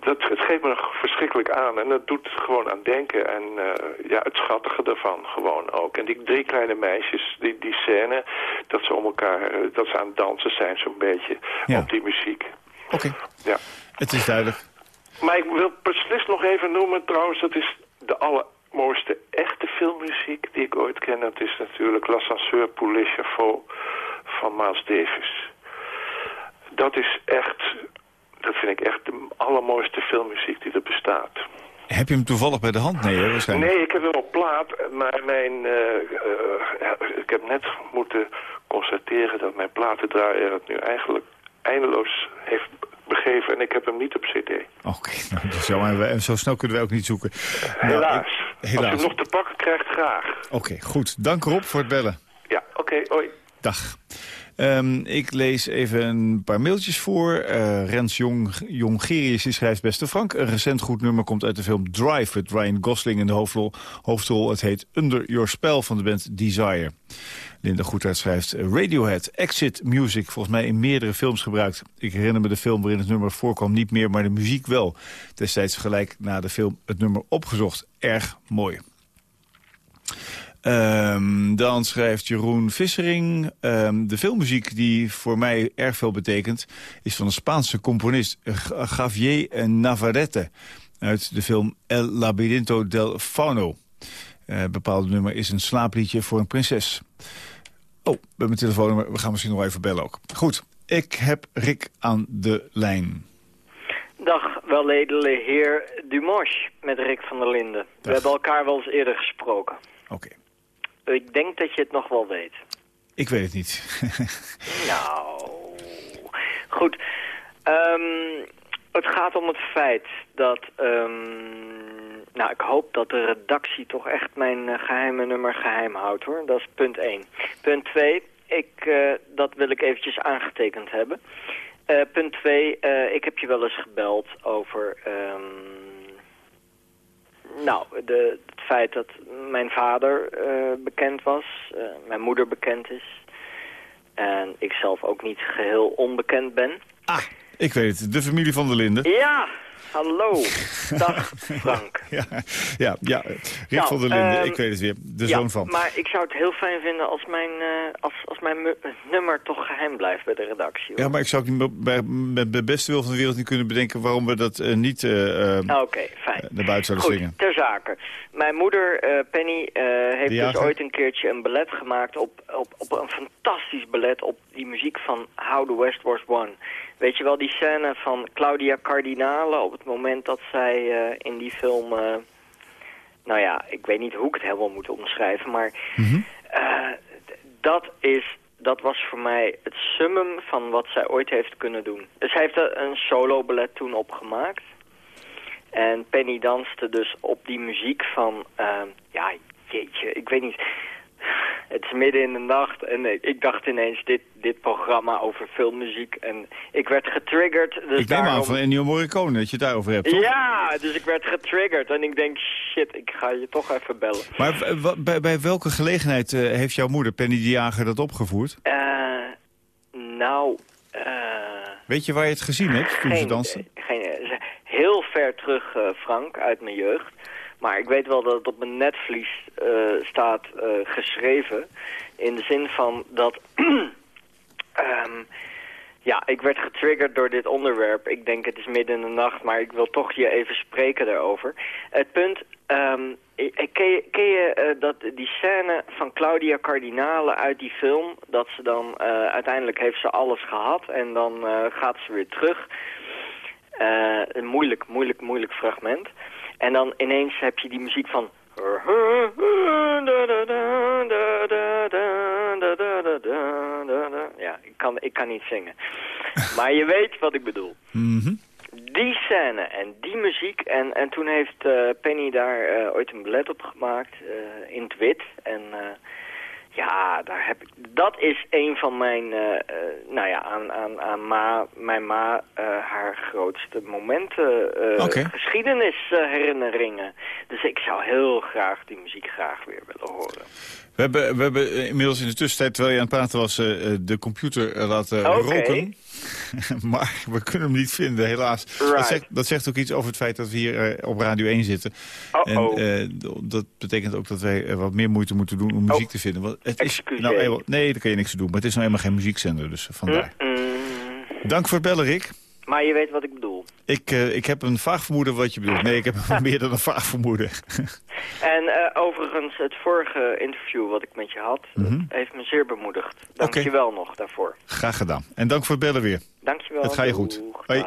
Dat, het geeft me nog verschrikkelijk aan. En dat doet gewoon aan denken. En eh, ja, het schattige ervan gewoon ook. En die drie kleine meisjes, die, die scène... dat ze om elkaar, eh, dat ze aan het dansen zijn zo'n beetje Ja. op die muziek. Oké. Ja. Het is duidelijk. Maar ik wil beslist nog even noemen trouwens, dat is de allermooiste echte filmmuziek die ik ooit ken. Dat is natuurlijk L'Ascenseur pour les Chafaux van Miles Davis. Dat is echt, dat vind ik echt de allermooiste filmmuziek die er bestaat. Heb je hem toevallig bij de hand? Nee, hè, waarschijnlijk. Nee, ik heb hem op plaat, maar mijn, eh, eh, ik heb net moeten constateren dat mijn platendraaier het nu eigenlijk eindeloos heeft begeven en ik heb hem niet op cd. Oké, <laughs> nou, is jammer. En zo snel kunnen wij ook niet zoeken. Nou, Helaas. Als je hem nog te pakken krijgt, graag. Oké, goed. Dank Rob voor het bellen. Ja, oké, hoi. Dag. Ehm, ik lees even een paar mailtjes voor. Eh, Rens Jong, Jongerius die schrijft Beste Frank. Een recent goed nummer komt uit de film Drive... met Ryan Gosling in de hoofdrol. hoofdrol. Het heet Under Your Spell van de band Desire. Linda Goedhart schrijft Radiohead, Exit Music... volgens mij in meerdere films gebruikt. Ik herinner me de film waarin het nummer voorkwam niet meer... maar de muziek wel. Destijds gelijk na de film het nummer opgezocht. Erg mooi. Ehm, dan schrijft Jeroen Vissering... ehm, de filmmuziek die voor mij erg veel betekent... is van een Spaanse componist Javier Navarrete... uit de film El Labirinto del Fauno. Eh, Het bepaalde nummer is een slaapliedje voor een prinses. Oh, bij mijn telefoonnummer. We gaan misschien nog even bellen ook. Goed, ik heb Rick aan de lijn. Dag, weledele heer Dumosh met Rick van der Linden. We hebben elkaar wel eens eerder gesproken. Oké. Ik denk dat je het nog wel weet. Ik weet het niet. <laughs> Nou, goed. Ehm, het gaat om het feit dat... ehm, nou, ik hoop dat de redactie toch echt mijn eh, geheime nummer geheim houdt, hoor. Dat is punt 1. Punt 2, ik, eh, dat wil ik eventjes aangetekend hebben. Eh, punt 2, ik heb je wel eens gebeld over... ehm, nou, de, het feit dat mijn vader eh, bekend was, eh, mijn moeder bekend is... en ik zelf ook niet geheel onbekend ben. ik weet het, de familie van der Linden. Ja, hallo. <laughs> Dag, Frank. Ja, ja, ja. Rick Nou, van der Linden, ehm, ik weet het weer. De ja, zoon van. maar ik zou het heel fijn vinden als mijn, eh, als, als mijn nummer toch geheim blijft bij de redactie. hoor. Ja, maar ik zou ook niet bij, met de beste wil van de wereld niet kunnen bedenken... waarom we dat eh, niet Oké, fijn. naar buiten zouden Goed, slingen. ter zake. Mijn moeder, Penny, heeft dus ooit een keertje een ballet gemaakt op, op, op een fantastisch ballet op die muziek van How the West Was Won. Weet je wel, die scène van Claudia Cardinale op het moment dat zij eh, in die film... eh, nou ja, ik weet niet hoe ik het helemaal moet omschrijven, maar eh, d- dat is... Dat was voor mij het summum van wat zij ooit heeft kunnen doen. Dus zij heeft er een solo ballet toen opgemaakt. En Penny danste dus op die muziek van, ja, jeetje, ik weet niet. Het is midden in de nacht en ik- ik dacht ineens dit, dit programma over filmmuziek. En ik werd getriggerd. Dus ik neem aan daarom- van Ennio Morricone dat je het daarover hebt, toch? Ja, dus ik werd getriggerd en ik denk, shit, ik ga je toch even bellen. Maar bij, bij welke gelegenheid eh, heeft jouw moeder, Penny de Jager, dat opgevoerd? Eh, nou, eh, Weet je waar je het gezien hebt toen ze danste? geen, heel ver terug, Frank, uit mijn jeugd. Maar ik weet wel dat het op mijn netvlies eh, staat eh, geschreven. In de zin van dat... <clears throat> ehm, ja, ik werd getriggerd door dit onderwerp. Ik denk het is midden in de nacht, maar ik wil toch je even spreken daarover. Het punt, ik- ken je, je eh, dat, die scène van Claudia Cardinale uit die film... dat ze dan uiteindelijk heeft ze alles gehad en dan gaat ze weer terug... Een moeilijk, moeilijk, moeilijk fragment. En dan ineens heb je die muziek van... Ja, ik kan, ik kan niet zingen. Maar je weet wat ik bedoel. Mhm. Die scène en die muziek. En, en toen heeft eh, Penny daar eh, ooit een ballet op gemaakt. eh, in het wit. En eh, ja, daar heb ik, dat is een van mijn, eh, eh, nou ja, aan, aan, aan ma, mijn ma eh, haar grootste momenten, eh Oké. geschiedενisherinneringen. dus ik zou heel graag die muziek graag weer willen horen. We hebben, we hebben eh, inmiddels in de tussentijd, terwijl je aan het praten was, eh, eh, de computer laten roken. <laughs> maar we kunnen hem niet vinden, helaas. Dat, zegt, dat zegt ook iets over het feit dat we hier op Radio 1 zitten. En dat betekent ook dat wij wat meer moeite moeten doen om muziek Oh. te vinden. Want het is, Excuseer. nou, eenmaal- nee, daar kan je niks aan doen. Maar het is nou helemaal geen muziekzender, dus vandaar. Mm, Dank voor het bellen, Rick. Maar je weet wat ik bedoel. Ik, eh, ik heb een vaag vermoeden wat je bedoelt. Nee, ik heb <laughs> meer dan een vaag vermoeden. <laughs> En eh, overigens, het vorige interview wat ik met je had, Mhm. dat heeft me zeer bemoedigd. Dank je wel nog daarvoor. Graag gedaan. En dank voor het bellen weer. Dank je wel. Het ga je goed. Hoi.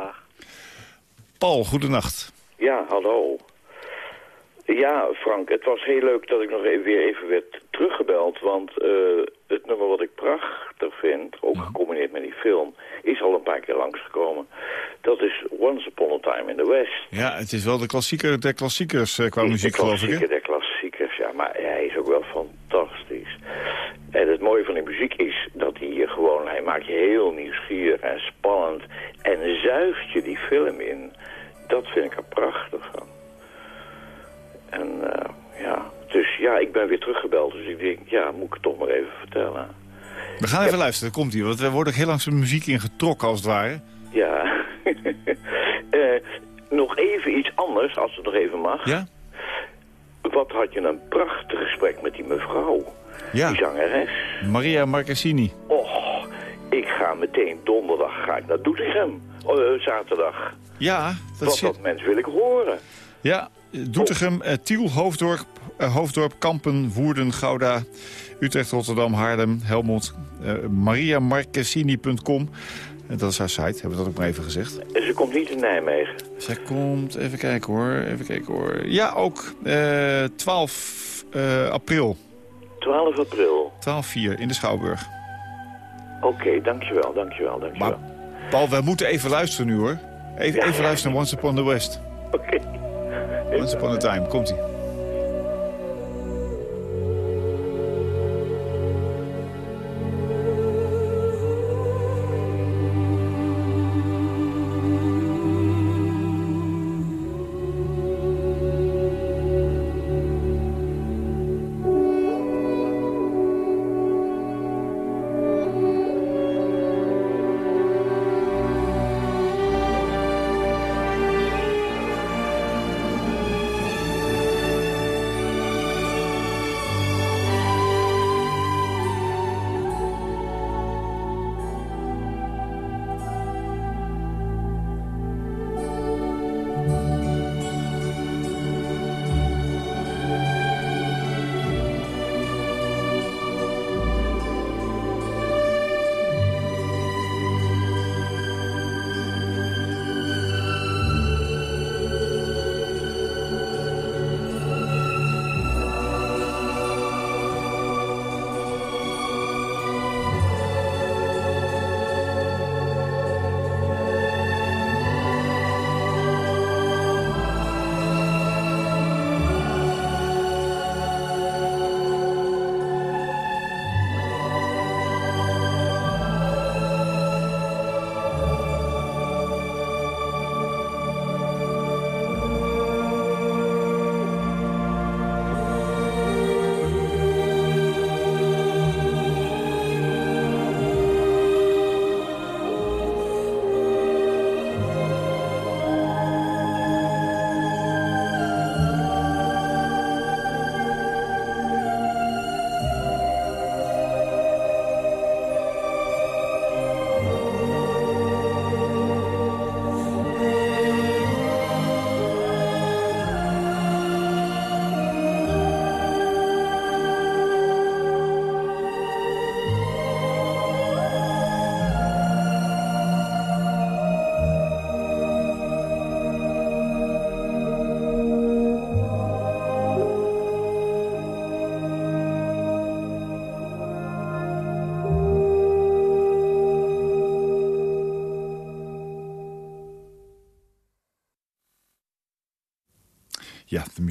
Paul, goedenacht. Ja, hallo. Ja, Frank, het was heel leuk dat ik nog even, weer even werd teruggebeld. Want eh, het nummer wat ik prachtig vind, ook gecombineerd met die film, is al een paar keer langsgekomen. Dat is Once Upon a Time in the West. Ja, het is wel de klassieker der klassiekers eh, qua muziek, de geloof ik. klassieker Hè? der klassiekers, ja. Maar hij is ook wel fantastisch. En het mooie van die muziek is dat hij je gewoon, hij maakt je heel nieuwsgierig en spannend. En zuigt je die film in. Dat vind ik er prachtig van. En eh, ja, dus ja, ik ben weer teruggebeld. Dus ik denk, ja, moet ik het toch maar even vertellen. We gaan even luisteren, komt ie. Want we worden ook heel langs de muziek ingetrokken, als het ware. Ja. <laughs> Eh, nog even iets anders, als het nog even mag. Ja? Wat had je een prachtig gesprek met die mevrouw. Ja. Die zangeres. Maria Marcassini. Och, ik ga meteen donderdag ga ik naar Doetinchem. Oh, eh, zaterdag. Ja, dat Wat zit... dat mens wil ik horen. Ja, Doetinchem, eh, Tiel, Hoofddorp, Hoofddorp, Kampen, Woerden, Gouda, Utrecht, Rotterdam, Haarlem, Helmond, eh mariamarcassini.com. En dat is haar site, hebben we dat ook maar even gezegd. En ze komt niet in Nijmegen. Zij komt, even kijken hoor, even kijken hoor. Ja, ook eh 12 eh, april, 12 april. 12-4 in de Schouwburg. Oké, dankjewel, dankjewel, dankjewel. Maar Paul, wij moeten even luisteren nu hoor. Even, even luisteren naar Once Upon the West. Oké. Once Upon a Time, komt-ie.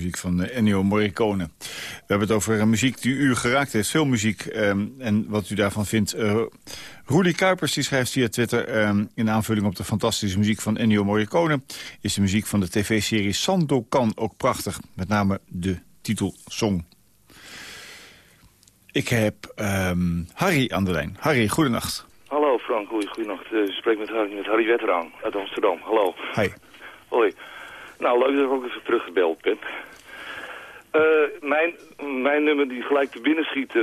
Muziek van eh, Ennio Morricone. We hebben het over eh, muziek die u geraakt heeft, filmmuziek. ehm, en wat u daarvan vindt. Eh Roelie Kuipers die schrijft via Twitter... ehm, in aanvulling op de fantastische muziek van Ennio Morricone... is de muziek van de tv-serie Sandokan ook prachtig. Met name de titelsong. Ik heb ehm, Harry aan de lijn. Harry, goedenacht. Hallo Frank, goeie, goeienacht. Eh, Ik spreek met Harry, met Harry Wetteraan uit Amsterdam. Hallo. Hi. Hoi. Nou, leuk dat ik ook even teruggebeld ben. Eh, mijn, mijn nummer die gelijk te binnen schiet eh,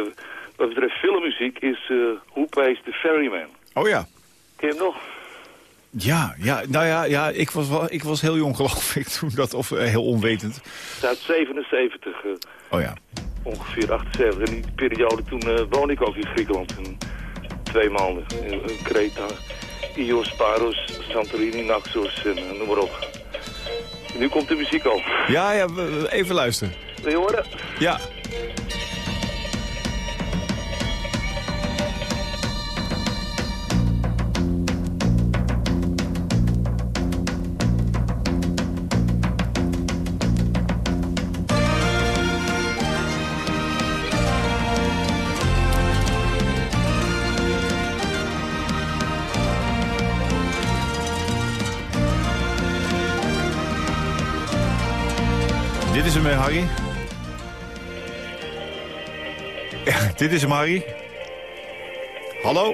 wat betreft filmmuziek is uh, Who Pays the Ferryman. Oh ja. Ken je hem nog? Ja, ja, nou ja, ja ik, was wel, ik was heel jong <laughs> geloof ik toen dat, of heel onwetend. Uit 77, eh, Oh ja. ongeveer 78. In die periode toen woonde ik ook in Griekenland. In twee maanden. In, Kreta, Ios, Paros, Santorini, Naxos en noem maar op. En nu komt de muziek al. Ja, ja, even luisteren. Wil je horen? Ja. Dit is hem, Harry. Hallo?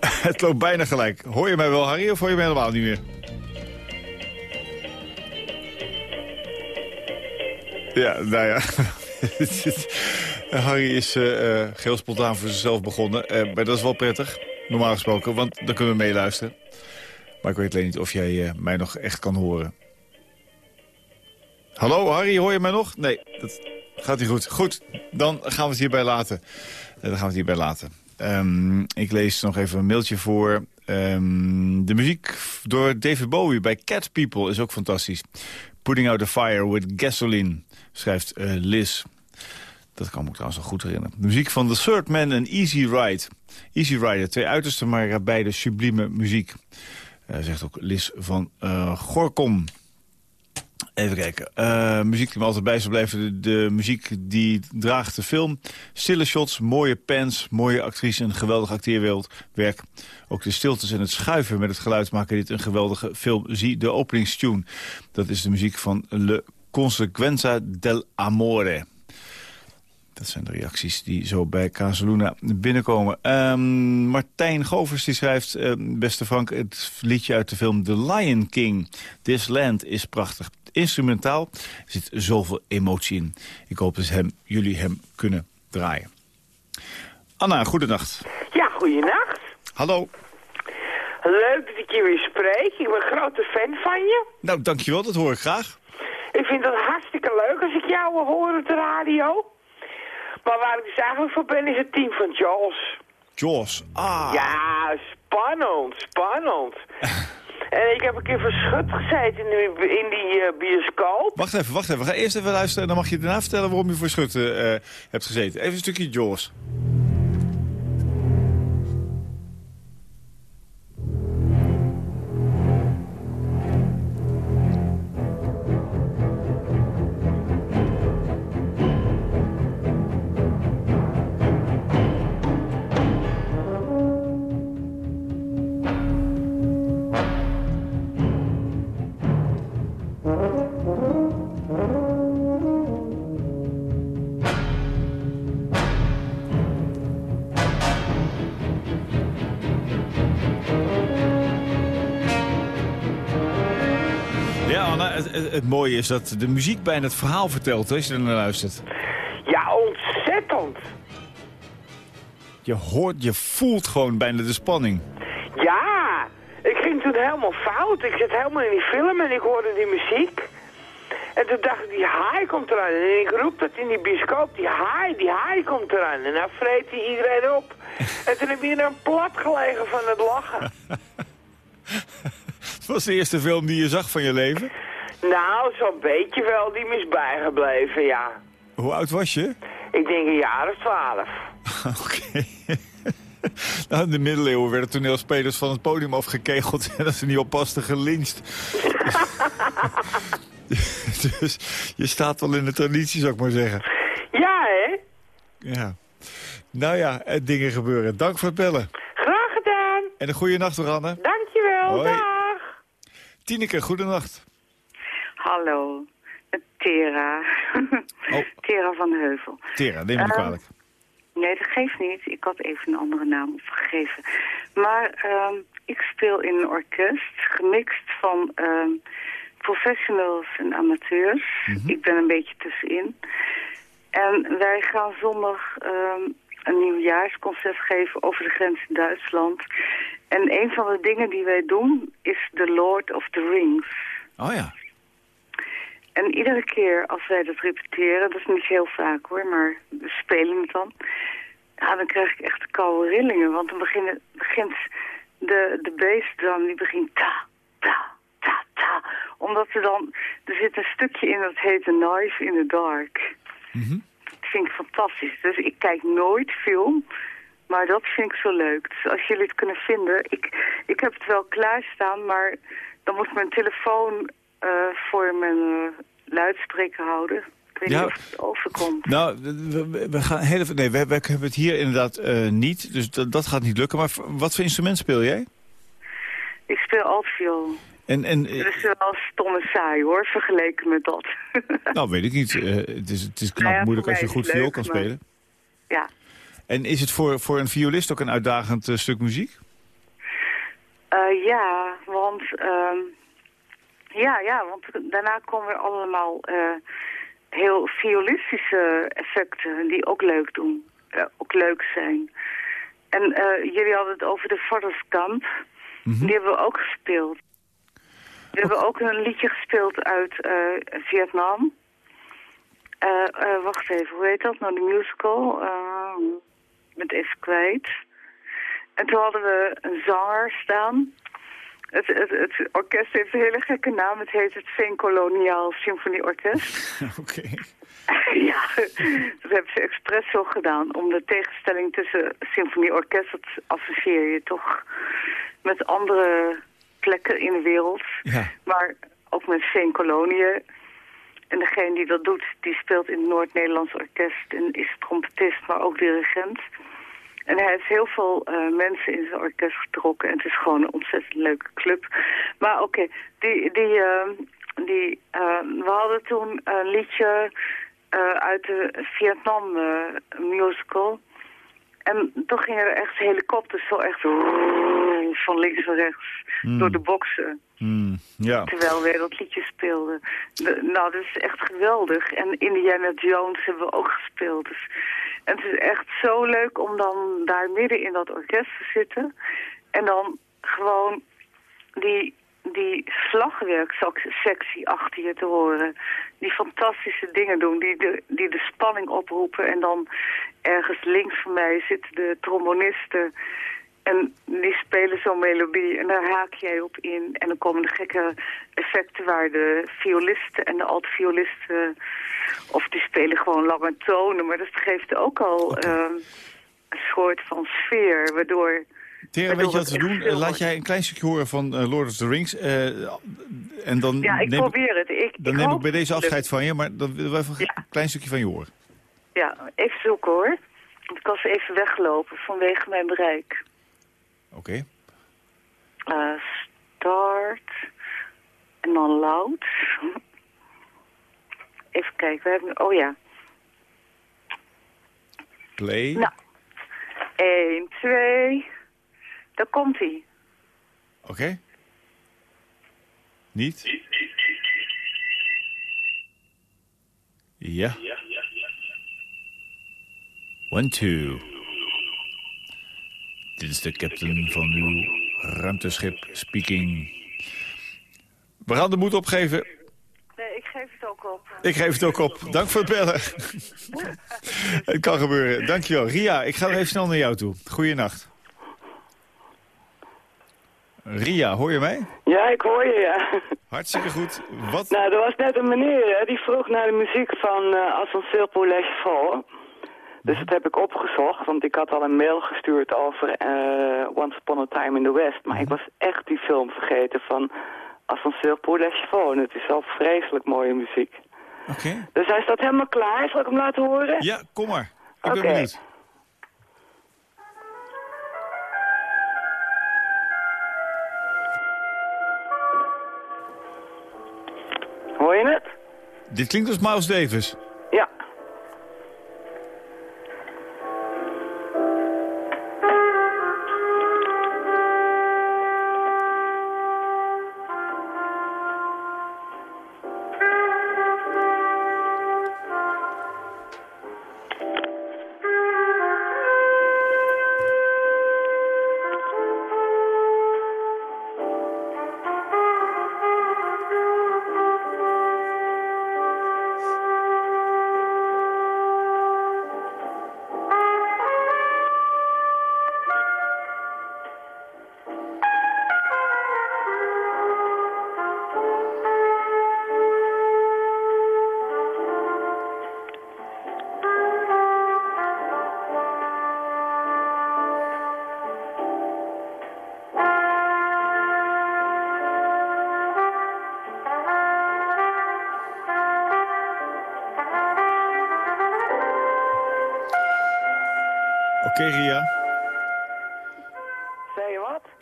<laughs> Het loopt bijna gelijk. Hoor je mij wel, Harry, of hoor je mij helemaal niet meer? Ja, nou ja. <laughs> Harry is eh eh, geheel spontaan voor zichzelf begonnen. Eh, maar dat is wel prettig, normaal gesproken, want dan kunnen we meeluisteren. Maar ik weet alleen niet of jij mij nog echt kan horen. Hallo, Harry, hoor je mij nog? Nee, dat gaat niet goed. Goed, dan gaan we het hierbij laten. Eh, dan gaan we het hierbij laten. Ehm, ik lees nog even een mailtje voor. Ehm, de muziek door David Bowie bij Cat People is ook fantastisch. Putting Out the Fire with Gasoline, schrijft eh, Liz. Dat kan me trouwens nog goed herinneren. De muziek van The Third Man en Easy Ride. Easy Rider, twee uitersten, maar beide sublieme muziek. Eh, zegt ook Liz van eh, Gorkom. Even kijken. Eh, muziek die me altijd bij zal blijven. De, de muziek die draagt de film. Stille shots, mooie pens, mooie actrice en geweldig acteerwerk. Ook de stiltes en het schuiven met het geluid maken dit een geweldige film. Zie de openingstune. Dat is de muziek van Le Consequenza del Amore. Dat zijn de reacties die zo bij Casaluna binnenkomen. Ehm, Martijn Govers die schrijft, eh, beste Frank, het liedje uit de film The Lion King. This Land is prachtig. Instrumentaal er zit zoveel emotie in. Ik hoop dat hem, jullie hem kunnen draaien. Anna, goedenacht. Ja, goeienacht. Hallo. Leuk dat ik je weer spreek. Ik ben een grote fan van je. Nou, dankjewel, dat hoor ik graag. Ik vind het hartstikke leuk als ik jou hoor op de radio. Maar waar ik dus eigenlijk voor ben is het team van Jaws. Jaws, ah. Ja, spannend, spannend. <laughs> en ik heb een keer verschut gezeten in die, in die eh, bioscoop. Wacht even, wacht even. Gaan eerst even luisteren en dan mag je daarna vertellen waarom je voor Schutte eh, hebt gezeten. Even een stukje Jaws. Het, mooie is dat de muziek bijna het verhaal vertelt als je er naar luistert. Ja, ontzettend. Je hoort, je voelt gewoon bijna de spanning. Ja, ik ging toen helemaal fout. Ik zat helemaal in die film en ik hoorde die muziek. En toen dacht ik, die haai komt eraan. En ik roep dat in die bioscoop, die haai, die haai komt eraan. En dan vreet hij iedereen op. en toen heb je dan plat gelegen van het lachen. <laughs> Het was de eerste film die je zag van je leven. Nou, zo'n beetje wel, die is bijgebleven, ja. Hoe oud was je? Ik denk een jaar of twaalf. <laughs> Oké. <laughs> Nou, in de middeleeuwen werden toneelspelers van het podium afgekegeld... <laughs> en als ze niet oppasten, gelincht. dus je staat wel in de traditie, zou ik maar zeggen. Ja, hè? Ja. Nou ja, eh, dingen gebeuren. Dank voor het bellen. Graag gedaan. En een goede nacht, Anne. Dankjewel. Hoi. Dag. Tineke, goedenacht. Hallo, Tera. Oh. <laughs> Tera van Heuvel. Tera, neem me niet Eh, kwalijk. Nee, dat geeft niet. Ik had even een andere naam opgegeven. Maar ehm, ik speel in een orkest, gemixt van ehm, professionals en amateurs. Ik ben een beetje tussenin. En wij gaan zondag ehm, een nieuwjaarsconcert geven over de grens in Duitsland. En een van de dingen die wij doen is The Lord of the Rings. Oh ja. En iedere keer als wij dat repeteren, dat is niet heel vaak hoor, maar we spelen het dan. Ja, dan krijg ik echt de koude rillingen, want dan beginnen, begint de, de bassdrum, die begint ta, ta, ta, ta. Omdat er dan, er zit een stukje in dat heet A Knife in the Dark. Dat vind ik fantastisch. Dus ik kijk nooit film, maar dat vind ik zo leuk. Dus als jullie het kunnen vinden, ik, ik heb het wel klaarstaan, maar dan moet mijn telefoon voor mijn eh, luidspreker houden. Ik weet Ja. niet of het overkomt. <laughs> Nou, we, gaan heel even... Nee, we, we hebben het hier inderdaad eh, niet, dus dat, dat gaat niet lukken. Maar wat voor instrument speel jij? Ik speel altviool. En, en, eh, Dat is wel stom en saai hoor, vergeleken met dat. <laughs> nou, weet ik niet. Eh, het, is, het is knap Nou ja, moeilijk als je goed viool kan maar- spelen. ja. En is het voor, voor een violist ook een uitdagend eh, stuk muziek? Eh, ja, want ehm, ja, ja, want daarna komen er allemaal eh, heel violistische effecten die ook leuk doen, eh, ook leuk zijn. En eh, jullie hadden het over de Vaderskamp. Die hebben we ook gespeeld. We hebben ook een liedje gespeeld uit Vietnam. Wacht even, hoe heet dat nou, de musical? Met even kwijt. En toen hadden we een zanger staan. Het, het, het orkest heeft een hele gekke naam. Het heet het Veenkoloniaal Symfonieorkest. <laughs> Oké. <laughs> ja, dat hebben ze expres zo gedaan. Om de tegenstelling tussen symfonieorkest, dat associeer je toch met andere plekken in de wereld. Ja. Maar ook met Veenkoloniën. En degene die dat doet, die speelt in het Noord-Nederlands Orkest en is trompetist, maar ook dirigent. En hij heeft heel veel eh, mensen in zijn orkest getrokken. En het is gewoon een ontzettend leuke club. Maar oké, die, die, eh, die, eh, we hadden toen een liedje eh, uit de Vietnam eh, musical. En toen gingen er echt helikopters zo echt van links en rechts Hmm. door de boksen. Hmm, ja. Terwijl wij dat liedje speelden. De- nou, dat is echt geweldig. En Indiana Jones hebben we ook gespeeld. Dus, en het is echt zo leuk om dan daar midden in dat orkest te zitten. En dan gewoon die, die slagwerksectie achter je te horen. Die fantastische dingen doen, die de, die de spanning oproepen. En dan ergens links van mij zitten de trombonisten... En die spelen zo'n melodie en daar haak jij op in. En dan komen de gekke effecten waar de violisten en de alt-violisten... of die spelen gewoon lange tonen, maar dat geeft ook al ehm, een soort van sfeer, waardoor... Tera, weet je wat we doen? Laat jij een klein stukje horen van eh, Lord of the Rings. eh, en dan Ja, ik neem, probeer het. Ik, dan ik neem ik bij deze het afscheid van je, maar dan willen we even een klein stukje van je horen. Ja, even zoeken hoor. Want ik was even weggelopen vanwege mijn bereik. Oké. Eh, start. En dan loud. Even kijken, we hebben... Oh ja. Play. Nou. 1, 2. Daar komt hij. Oké. Niet? Ja. One, two. Dit is de captain van uw ruimteschip speaking. We gaan de moed opgeven. Nee, ik geef het ook op. Ik geef het ook op. Dank voor het bellen. <laughs> het kan gebeuren. Dankjewel. Ria, ik ga even snel naar jou toe. Goeienacht. Ria, hoor je mij? Ja, ik hoor je, ja. Hartstikke goed. Wat? Nou, er was net een meneer hè, die vroeg naar de muziek van uh, Ascenseur pour les Chevaux. Dus dat heb ik opgezocht, want ik had al een mail gestuurd over eh, Once Upon a Time in the West. Maar ik was echt die film vergeten van Ascenseur pour les chevaux. Het is al vreselijk mooie muziek. Oké. Dus hij staat helemaal klaar. Zal ik hem laten horen? Ja, kom maar. Ik ben benieuwd. Hoor je het? Dit klinkt als Miles Davis.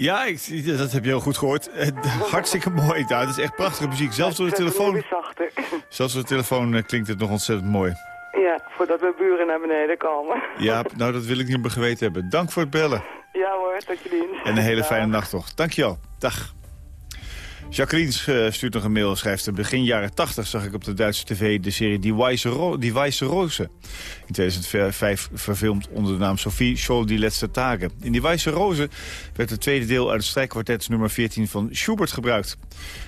Ja, ik, dat heb je heel goed gehoord. Eh, <laughs> Hartstikke mooi. Nou, het is echt prachtige muziek. Zelfs door de telefoon, <laughs> zelfs door de telefoon eh, klinkt het nog ontzettend mooi. Ja, voordat mijn buren naar beneden komen. <laughs> Ja, nou, dat wil ik niet meer geweten hebben. Dank voor het bellen. Ja hoor, tot je dienst. En een hele fijne nacht toch. Dankjewel. Dag. Jacqueline eh, stuurt nog een mail en schrijft... "In begin jaren 80 zag ik op de Duitse tv de serie Die Wijze, Ro Die Wijze Roze. In 2005 verfilmd onder de naam Sophie Scholl die Letzte Tagen. In Die Wijze Roze werd het tweede deel uit het strijkkwartet nummer 14 van Schubert gebruikt.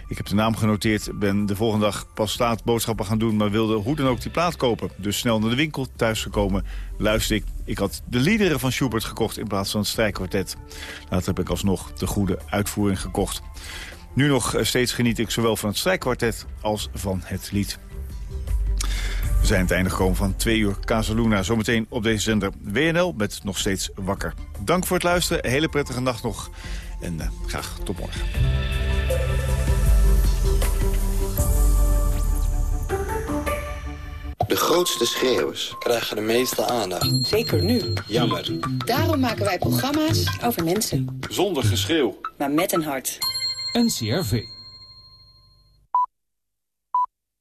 Ik heb de naam genoteerd, ben de volgende dag pas laat boodschappen gaan doen... maar wilde hoe dan ook die plaat kopen. Dus snel naar de winkel, thuisgekomen, luister ik. Ik had de liederen van Schubert gekocht in plaats van het strijkkwartet. Later heb ik alsnog de goede uitvoering gekocht. Nu nog eh, steeds geniet ik zowel van het strijkkwartet als van het lied. We zijn het einde gekomen van 2 uur Casaluna. Zometeen op deze zender WNL met nog steeds wakker. Dank voor het luisteren. Een hele prettige nacht nog. En eh, graag tot morgen. De grootste schreeuwers krijgen de meeste aandacht. Zeker nu. Jammer. Daarom maken wij programma's over mensen. Zonder geschreeuw. Maar met een hart. NCRV.